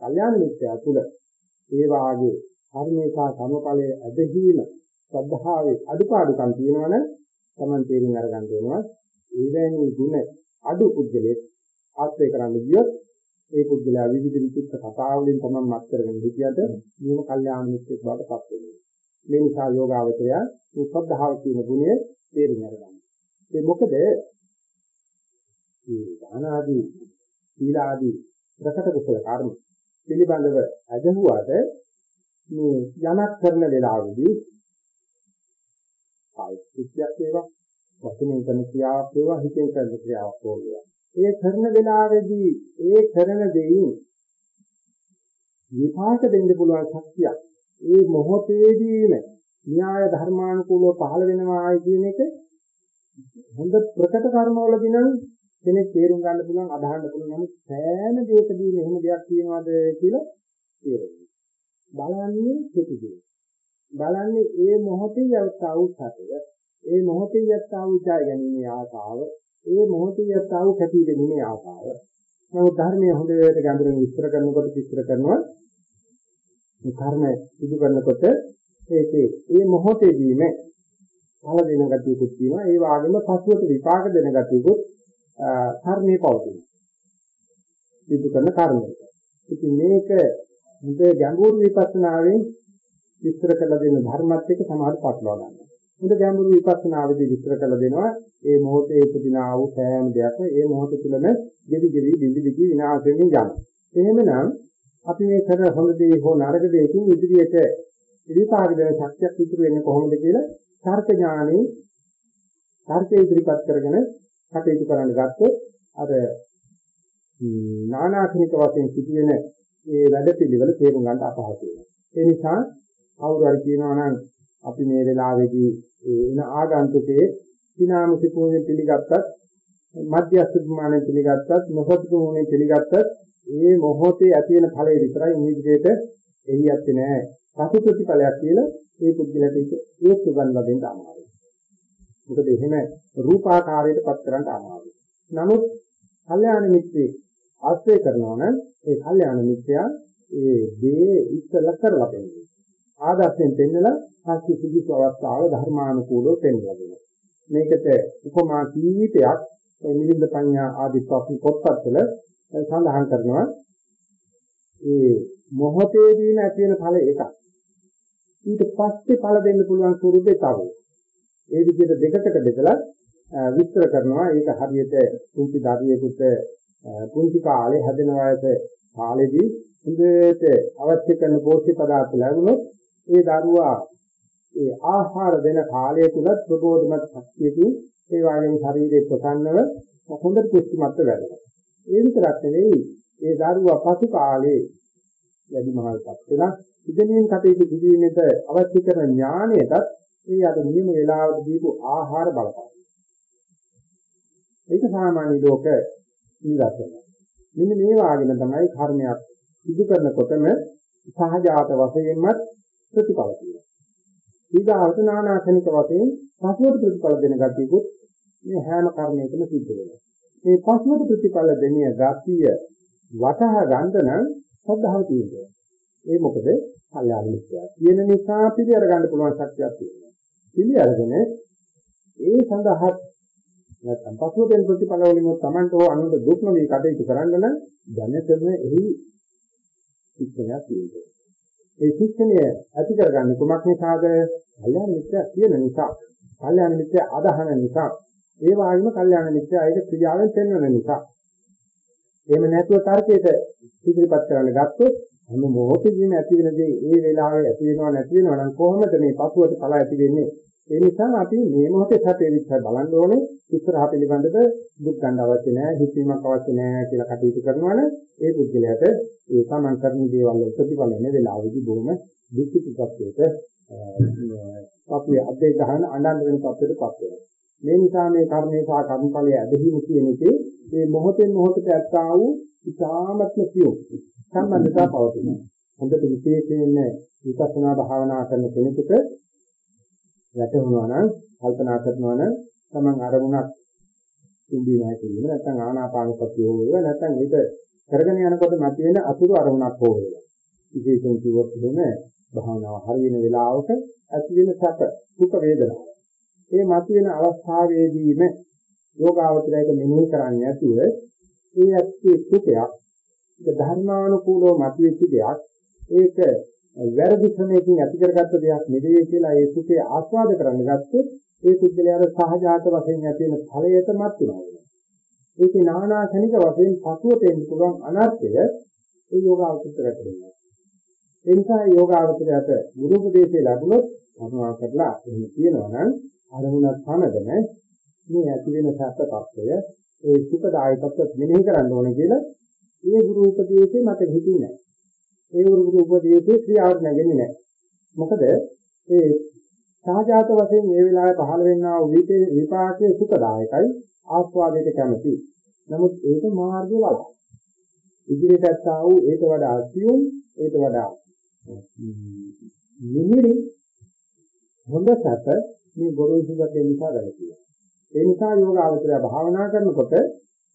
කල්යාණ මිත්‍යා තුල ඒ වාගේ කර්මේසා කර්මඵලයේ ඇදහිීම ශ්‍රද්ධාවේ අඩුපාඩුකම් තියෙනවනම් තමන් තේරුම් අරගන්න වෙනවා. ඒවැනි ගුණ අඩු පුද්ගලෙක් ආශ්‍රය කරන්න ගියොත් ඒ පුද්ගලයා විවිධ විචිත්ත කතා වලින් තමයි මත් කරගෙන හිටියට මේම කල්යාණ මිත්‍රෙක් බවට පත් වෙනවා. මේ නිසා යෝගාවචරය මේ සද්ධාව කියන ගුණය තේරුම් ගන්න. ඒ මොකද මේ දාන ආදී සීල ආදී ප්‍රකට කුසල කර්ම පිළිබඳව අදහුවාට මේ යමක් කරන වෙලාවෙදී කායික කුච්චයක් වේවා වචනෙන් කරන ක්‍රියාවක් වේවා හිතෙන් කරන ක්‍රියාවක් වේවා ඒ කරන වෙලාවේදී ඒ කරන දෙයින් විපාක දෙන්න පුළුවන් ශක්තියක් ඒ මොහොතේදීම න්‍යාය ධර්මානුකූලව පහළ වෙනවා කියන එක හොඳ ප්‍රකට කර්මවලදී නම් කෙනෙක් තේරුම් ගන්න පුළුවන් අදහන්න පුළුවන් නමුත් සෑම දෙයකදීම එහෙම දෙයක් තියෙනවද කියලා තේරෙන්නේ. බලන්නේ කෙටිදී. බලන්නේ ඒ මොහොතේ යවතා වූ සත්‍යය, ඒ මොහොතේ යවතා වූ ජය ගැනීමේ ආසාව, ඒ මොහොතේ යත්තා වූ කැපී පෙනෙන ආකාර. නමුත් ධර්මයේ හොඳට ගැඹුරින් විස්තර කරනකොට විස්තර කරනවා මේ කර්ම සිදු කරනකොට ඒකේ ඒ මොහොතේදීම ඵල දෙන ගතියකුත් තියෙනවා. ඒ වගේම පසුවට විපාක දෙන ගතියකුත් කර්මයේ පවතින. සිදු කරන කර්මය. ඉතින් මේක හොඳ ගැඹුරු විපස්සනාවෙන් විස්තර කළ දෙන ධර්මات එක්ක සමහර පටලවා ගන්නවා. හොඳ ගැඹුරු විපස්සනාවේදී විස්තර කළ දෙනවා ඒ මොහොතේ උපදිනා වූ සෑම දෙයක්ම ඒ මොහොත තුළම දෙවි දෙවි බිඳි බිඳි විනාශ වෙමින් යනවා. එහෙමනම් අපි මේ කර හොඳ දේ හෝ නරක දෙයකින් ඉදිරියට ඉදිරිපාර දෙන ශක්තියක් ඉතුරු වෙන්නේ කොහොමද කියලා තර්ක ඥානෙ තර්කයේ ඉදිරිපත් කරගෙන කටයුතු කරන්න ගත්තොත් අර නානාත්මික වශයෙන් සිදුවෙන ඒ වැඩ පිළිවෙල තේරුම් ගන්න අපහසු වෙනවා. ඒ නිසා කවුරු හරි කියනවා නම් අපි මේ වෙලාවේදී එන ආගන්තුකේ සිනාමුසි පූජෙන් පිළිගත්තත් මධ්‍යස්ථ ප්‍රමාණයෙන් පිළිගත්තත් නොසතුටු වුණේ පිළිගත්තත් ඒ මොහොතේ ඇති වෙන ඵලය විතරයි නිවිදේට එළියත් නැහැ. පසු ප්‍රතිඵලයක් කියලා ඒ පුද්ගලයාට ඒක උගන්ලා දෙන්න අමාරුයි. මොකද එහෙම රූපාකාරයට පත් කරන්න අමාරුයි. නමුත් කල්යාණ මිත්‍රේ ආශ්‍රය කරනවා නම් ඒ කල්යාණ මිත්‍යා ඒ දේ ඉස්සලා කරලා දෙන්නේ. ආදර්ශයෙන් පෙන්නලා පස්සේ සුදුසු අවස්ථාව ධර්මානුකූලව පෙන්වලා දෙනවා. මේකට උපමා කීපයක් මේ නිවිද පඤ්ඤා ආදී ප්‍රශ්න පොත්පත්වල සඳහන් කරනවා ඒ මොහොතේදී නැති වෙන ඵල එකක් ඊට පස්සේ ඵල දෙන්න පුළුවන් ස්වරූපේ තව ඒ විදිහට දෙකකට බෙදලා විස්තර කරනවා ඒක හරියට පුංචි දරුවෙකුට පුංචි කාලේ හැදෙන වයස කාලෙදී හොඳට අවශ්‍ය කරන පෝෂ්‍ය පදාර්ථ ලැබුණොත් ඒ දරුවා ඒ ආහාර දෙන කාලය තුල ප්‍රබෝධමත් ශක්තියකින් ඒ වගේම ශරීරයේ ප්‍රසන්නව හොඳට පුෂ්ටිමත් වෙනවා. ඒ විතරක් නෙවෙයි ඒ දරුවා පසු කාලේ වැඩි මහල්පත් වෙලා ඉගෙනීම් කටයුතු කිරීමට අවශ්‍ය කරන ඥාණයටත් ඒ අද නියම වේලාවට දීපු ආහාර බලපාන. ඒක සාමාන්‍ය ලෝක නිදර්ශනය. මෙන්න මේ වාගෙන තමයි කර්මයක් සිදු කරනකොටම සහජාත වශයෙන්මත් ප්‍රතිඵල තියෙනවා. ඊගාවට නානාසනික වශයෙන් පසුවට ප්‍රතිඵල දෙන ගතියකුත් මේ හැම කර්මයකම සිද්ධ වෙනවා. මේ පසුවට ප්‍රතිඵල දෙනිය ගතිය වටහා ගන්න නම් ශ්‍රද්ධාව තියෙනවා. ඒ මොකද කල්යාණ මිත්‍යා. කියන නිසා පිළි අරගන්න පුළුවන් ශක්තියක් තියෙනවා. පිළි අරගෙන ඒ සඳහා නැත්නම් පසුවෙන් ප්‍රතිඵල වලින් තමන්ට හෝ අනුන්ට දුක් නොවි කටයුතු කරන්න නම් දැනටම එහි ශික්ෂණයක් තියෙනවා. ඒ ශික්ෂණය ඇති කරගන්නේ කුමක් නිසාද? කල්යාණ මිත්‍ය කියන නිසා. කල්යාණ මිත්‍ය අදහන නිසා. ඒ වගේම කල්යාණ මිත්‍ය ඒක ක්‍රියාවෙන් පෙන්වන නිසා. එහෙම නැතුව තර්කයට ඉදිරිපත් කරන්න ගත්තොත් හැම මොහොතෙදීම ඇති වෙන දේ ඒ වෙලාවේ ඇති වෙනව නැති වෙනව නම් කොහොමද මේ පසුවට ඵල ඇති වෙන්නේ? ඒ නිසා අපි මේ මොහොතේ සැපේ විස්තර බලන්න ඕනේ. ඉස්සරහ පිළිබඳව දුක් ගන්න අවශ්‍ය නැහැ, හිතීමක් අවශ්‍ය නැහැ කියලා කටයුතු කරනවනේ ඒ පුද්ගලයාට ඒ සමන් කරන දේවල් වල ප්‍රතිඵල එන වෙලාවෙදී බොහොම දුක්ඛිත තත්ත්වයක අපි අධේ ගහන අඬන වෙන තත්ත්වයකටපත් වෙනවා. මේ නිසා මේ කර්මේ සහ කර්මඵලයේ ඇදහිීම කියන එකේ මේ මොහොතෙන් මොහොතට ඇත්තා වූ ඉතාමත්ම සියුම් සම්බන්ධතාව පවතිනවා. හොඳට විශේෂයෙන්ම විපස්සනා භාවනා කරන කෙනෙකුට වැටහුණා නම් කල්පනා කරනවා නම් තමන් අරමුණක් ඉඳී නැහැ කියන නැත්නම් ආනාපාන සතිය හෝ වේවා නැත්නම් ඒක කරගෙන යනකොට මතුවෙන අතුරු අරමුණක් හෝ වේවා. විශේෂයෙන් කිව්වොත් එහෙම භාවනාව හරියන වෙලාවක ඇති වෙන සැප සුඛ වේදනාව. මේ මතුවෙන අවස්ථාවේදීම යෝගාවචරයක මෙනෙහි කරන්නේ නැතුව ඒ ඇත්තේ සුඛයක් ඒක ධර්මානුකූලව මතුවෙච්ච දෙයක් ඒක වැරදි ක්‍රමයකින් ඇති කරගත්ත දෙයක් නෙවෙයි කියලා ඒ සුඛේ ආස්වාද කරන්න ගත්තොත් ඒ කුජලයාට සහජාත වශයෙන් ඇති වෙන ඵලයටමත් වෙනවා. ඒකේ නානාකනික වශයෙන් පසුව තෙන්න පුළුවන් අනර්ථය ඒ යෝගාවචරය කරනවා. ඒ නිසා යෝගාවචරයට ගුරු උපදේශය ලැබුණොත් අනුවා කරලා එහෙම කියනවා නම් අරමුණක් සමගම මේ ඇති වෙන සත්‍යපත්ය ඒ සුඛදායකත්වය මෙනෙහි කරන්න ඕනේ කියලා ඒ ගුරු උපදේශේ මට හිතුනේ නැහැ. ඒ ගුරු උපදේශේ ක්‍රියාවට නැගෙන්නේ නැහැ. මොකද ඒ සහජාත වශයෙන් මේ වෙලාවේ පහළ වෙන්නා වූ විපාකයේ සුඛදායකයි ආස්වාදයට කැමති. නමුත් ඒක මාර්ගය වල. ඉදිරියට ආ වූ ඒක වඩා සියුම් ඒක වඩා නිමිරි හොඳ සැප මේ ගොරෝසු ගැටේ නිසා ගැලපෙනවා. ඒ නිසා යෝග අවතරය භාවනා කරනකොට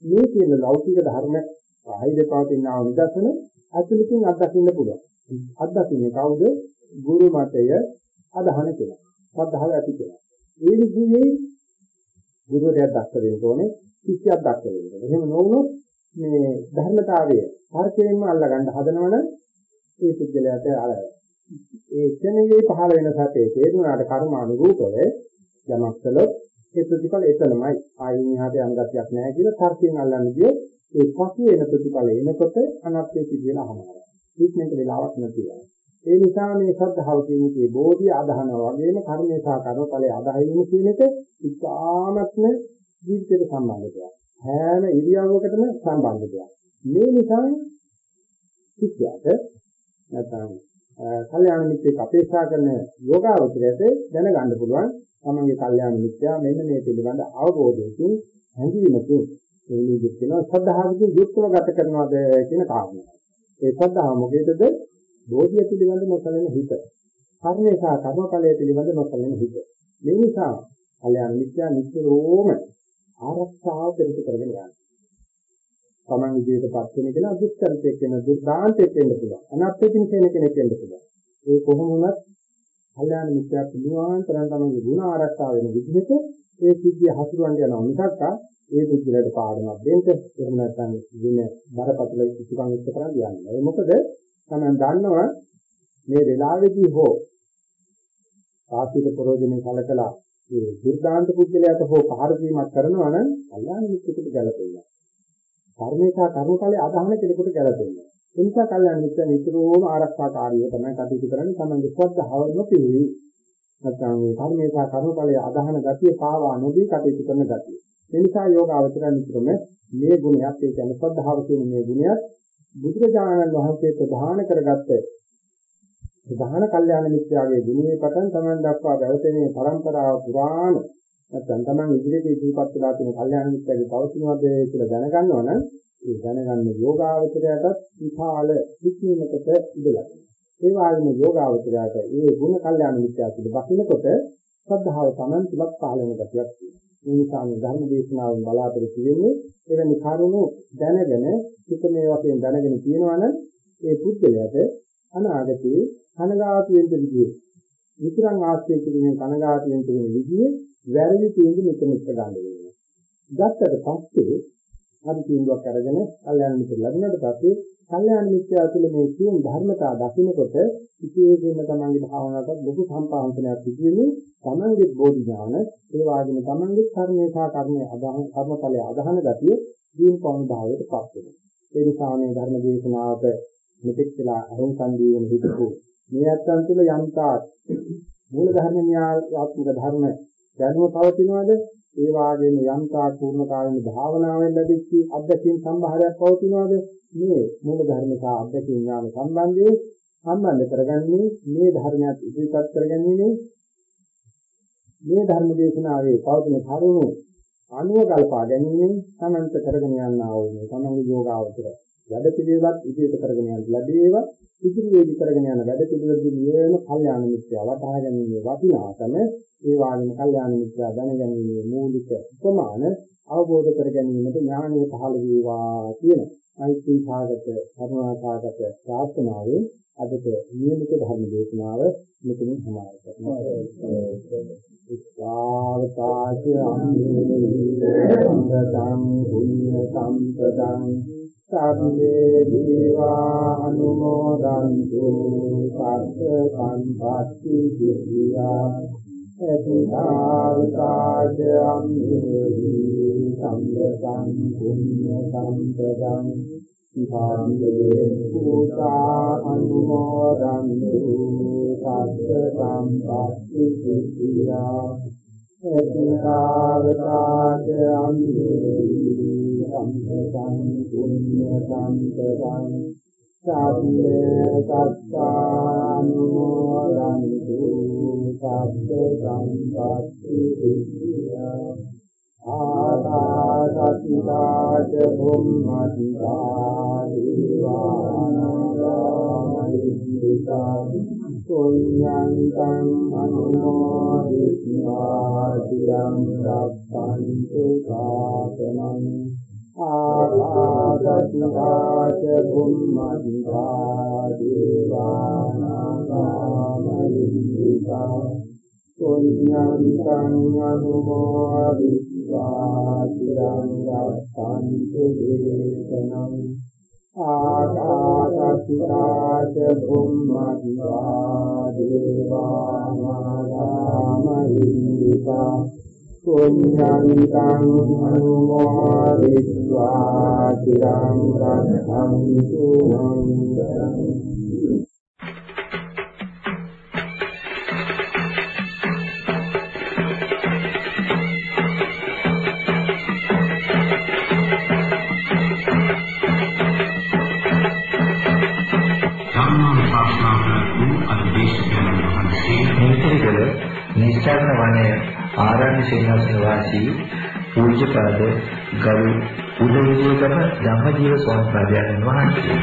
මේ කියන ලෞකික ධර්ම ආයිද පවතින ආ විදර්ශන අතුලකින් අත්දකින්න පුළුවන්. අත්දකින්නේ කවුද? ගුරු මතය අදහන කෙනා. සද්ධාව ඇති කෙනා. ඒ විදිහේ ගුරුවරයා දක්ක වෙන්න ඕනේ, ශිෂ්‍යයෙක් දක්ක වෙන්න ඕනේ. එහෙම නොවුනොත් මේ ධර්මතාවය හර්ෂයෙන්ම අල්ලගන්න හදනවනම් ඒ පුද්ගලයාට අර ඒ ක්ෂණයේ පහළ වෙන සතේ තේරුණාට කර්මානුරූපව යමක් කළොත් ඒ ප්‍රතිඵල එතනමයි ආයින් එහාට යන ගතියක් නැහැ කියලා තර්කයෙන් අල්ලන්න ගියොත් ඒ පසු වෙන ප්‍රතිඵල එනකොට අනත්යේ පිළිවෙලා හමාරයි. ඉක්මනට වෙලාවක් නැතිවෙනවා. ඒ නිසා මේ සද්ධාව කියන්නේ බෝධිය අදහනවා වගේම කර්මේ සහ කර්මඵලයේ අදහිරීම කියන එක ඉතාමත්ම ජීවිතයට සම්බන්ධ දෙයක්. හැම ඉරියව්වකටම සම්බන්ධ දෙයක්. මේ නිසා සිත්යට නැත්නම් කල්යාණ මිත්‍රෙක් අපේක්ෂා කරන යෝගාවචරයට දැනගන්න පුළුවන් තමන්ගේ කල්යාණ මිත්‍යා මෙන්න මේ පිළිබඳ අවබෝධයකින් හැඟීමකින් මේ නිදිත් වෙනවා ශ්‍රද්ධාවකින් යුක්තව ගත කරනවාද කියන කාරණය. ඒ ශ්‍රද්ධාව මොකේදද? බෝධිය පිළිබඳ නොසලෙන හිත. කර්මේ සහ කර්මඵලයේ පිළිබඳ නොසලෙන හිත. මේ නිසා කල්යාණ මිත්‍යා නිතරම ආරක්ෂාව පෙරට කරගෙන යනවා. තමන් විදිහටපත් වෙන කෙනා දුක්ඛන්තයක් වෙන දුර්දාන්තයක් වෙන්න පුළුවන්. අනාත්මකින් කියන කෙනෙක් වෙන්න පුළුවන්. ඒ කොහොම වුණත් කල්යාණ මිත්‍යා පුළුවන් තරම් තමයි ගුණ ආරක්ෂා වෙන විදිහට ඒ සිද්ධිය හසුරවන්න යනවා මිසක් ඒ බුද්ධිලට පාඩමක් දෙන්න එහෙම නැත්නම් දින බරපතල කිසිකම් ඉස්ස කරන් යන්නේ. ඒ මොකද තමයි දන්නවා මේ වෙලාවේදී හෝ ආශිත ප්‍රෝජනේ කලකලා ඒ දුර්දාන්ත පුද්ගලයාට හෝ පහර දීමක් කරනවා නම් කල්යාණ මිත්‍යෙකුට ගැලපෙන්නේ. කර්මේසා කර්මඵලයේ අදහන කෙනෙකුට ගැලපෙන්නේ. ඒ නිසා කල්යාණ මිත්‍ය නිතරම ආරක්ෂාකාරීව තමයි කටයුතු කරන්නේ තමන්ගේ ශ්‍රද්ධාව නොපිරි. නැත්නම් මේ කර්මේසා කර්මඵලයේ අදහන ගතිය පාවා නොදී කටයුතු කරන ගතිය. ඒ නිසා යෝගාවචරය නිතරම මේ ගුණයක් ඒ කියන්නේ ශ්‍රද්ධාව කියන මේ ගුණයක් බුදුරජාණන් වහන්සේ ප්‍රධාන කරගත්ත ප්‍රධාන කල්යාණ මිත්‍යාගේ ගුණයේ පටන් තමන් දක්වා පැවතෙනේ પરම්පරාව පුරාණ නැත්නම් තමන් ඉදිරියට ඉදිරිපත් වෙලා තියෙන කල්යාණ මිත්‍යාගේ පවතිනවද කියලා දැනගන්නවා නම් ඒ දැනගන්න යෝගාවචරයටත් විශාල සිත්ීමකට ඉඩලා. ඒ වගේම යෝගාවචරයට ඒ ගුණ කල්යාණ මිත්‍යා පිළ දකින්නකොට ශ්‍රද්ධාව තමන් තුලක් පහළ වෙන ගතියක් තියෙනවා. මේ නිසා මේ ධර්ම දේශනාවෙන් බලාපොරොත්තු වෙන්නේ එවැනි කරුණු දැනගෙන සුතමේ වශයෙන් දැනගෙන තියෙනවනම් ඒ පුද්ගලයාට අනාගතයේ කනගාටු වෙන්න විදිහේ විතරක් ආශ්‍රය කිරීමෙන් කනගාටු වෙන්න වෙන විදිහේ වැරදි තීන්දුව මෙතන ඉස්ස ගන්න වෙනවා. ගත්තට පස්සේ හරි තීන්දුවක් අරගෙන කල්යාණ මිත්‍ර ලැබුණාට පස්සේ කල්යාණ මිත්‍යා තුළ මේ සියුම් ධර්මතා දකින්නකොට විශේෂයෙන්ම තමන්ගේ භාවනාවට ලොකු සම්පාදනයක් සිදුවෙන්නේ තමන්ගේ බෝධි ඥාන ඒ වගේම තමන්ගේ කර්මේ සහ කර්මයේ අදහන කර්මඵලයේ අදහන ගතිය දීන් පවන භාවයට පත් වෙනවා. ඒ නිසා මේ ධර්ම දේශනාවට මෙතෙක් වෙලා අරුන් සම්දීවන හිතපු මේ අත්යන් තුළ යම්තාක් මූල ධර්ම න්‍යායාත්මක ධර්ම දැනුම පවතිනවද ඒ වාගේම යම්තා පූර්ණ කාලින භාවනාවෙන් ලැබිච්ච අධ්‍යක්ෂින් සම්භාරයක් පවතිනවද? මේ මූල ධර්ම සහ අධ්‍යක්ෂින් ඥාන සම්බන්ධයේ සම්බන්ධ කරගන්නේ මේ ධර්මයක් ඉදිරිපත් කරගන්නේ මේ ධර්ම දේශනාවේ පවතින කරුණු අනුව ගල්පා ගැනීමෙන් තමන්ට කරගෙන යන්නා වූ මේ තමන්ගේ යෝගාවචර වැඩ පිළිවෙලක් ඉදිරියට කරගෙන යන්න ලැබේවා. ඉදිරියේදී කරගෙන යන වැඩ පිළිවෙලදී නියම කල්යාණ මිත්‍යාව වටහා ගැනීමේ වටිනාකම ඒ වගේම කල්යාණ මිත්‍යා දැනගැනීමේ මූලික ප්‍රමාණ අවබෝධ කර ගැනීමට ඥානය පහළ වේවා කියන මෛත්‍රී භාගත කරුණාකාගත ප්‍රාර්ථනාවෙන් අදට නියමිත ධර්ම දේශනාව මෙතනින් සමාප්ත කරනවා. ඉස්වාවතාච අම්මේතං පුඤ්ඤ සම්පදං සබ්බේ දීවා අනුමෝදන්තු සත්ත සම්පatti සිද්ධියා එතුතාවතාච අම්මේහි සම්පතං පුඤ්ඤ සම්පදං. ඉපාදියේ පුතා අනුමෝදන්තු සත්ත සම්පatti සිද්ධියා එතුතාවතාච අම්මේහි සම්පතං පුඤ්ඤ සම්පතං සබ්බේ සත්තානුමෝදන්තු සබ්බ සම්පatti විද්‍යා ආකාශත්තාච බුම්මත්තා දීවානාගාමිත්තා පුඤ්ඤන්තං අනුමෝදිत्वा තිරං රක්ඛන්තු සාසනං ආකාශත්තාච බුම්මත්තා දීවානාගාමිත්තා පුඤ්ඤන්තං අනුමෝදිत्वा තිරං රක්ඛන්තු දේශනං ආකාශත්තාච බුම්මත්තා දේවානාගාමිත්තා පුඤ්ඤන්තං අනුමෝදිत्वा තිරං රක්ඛන්තු මංගලං ආරණ්‍ය සේනාසන වාසී පූජ්‍යපාද ගරු උදේවිදේකම ධම්මජීව ස්වාමීන් වහන්සේ.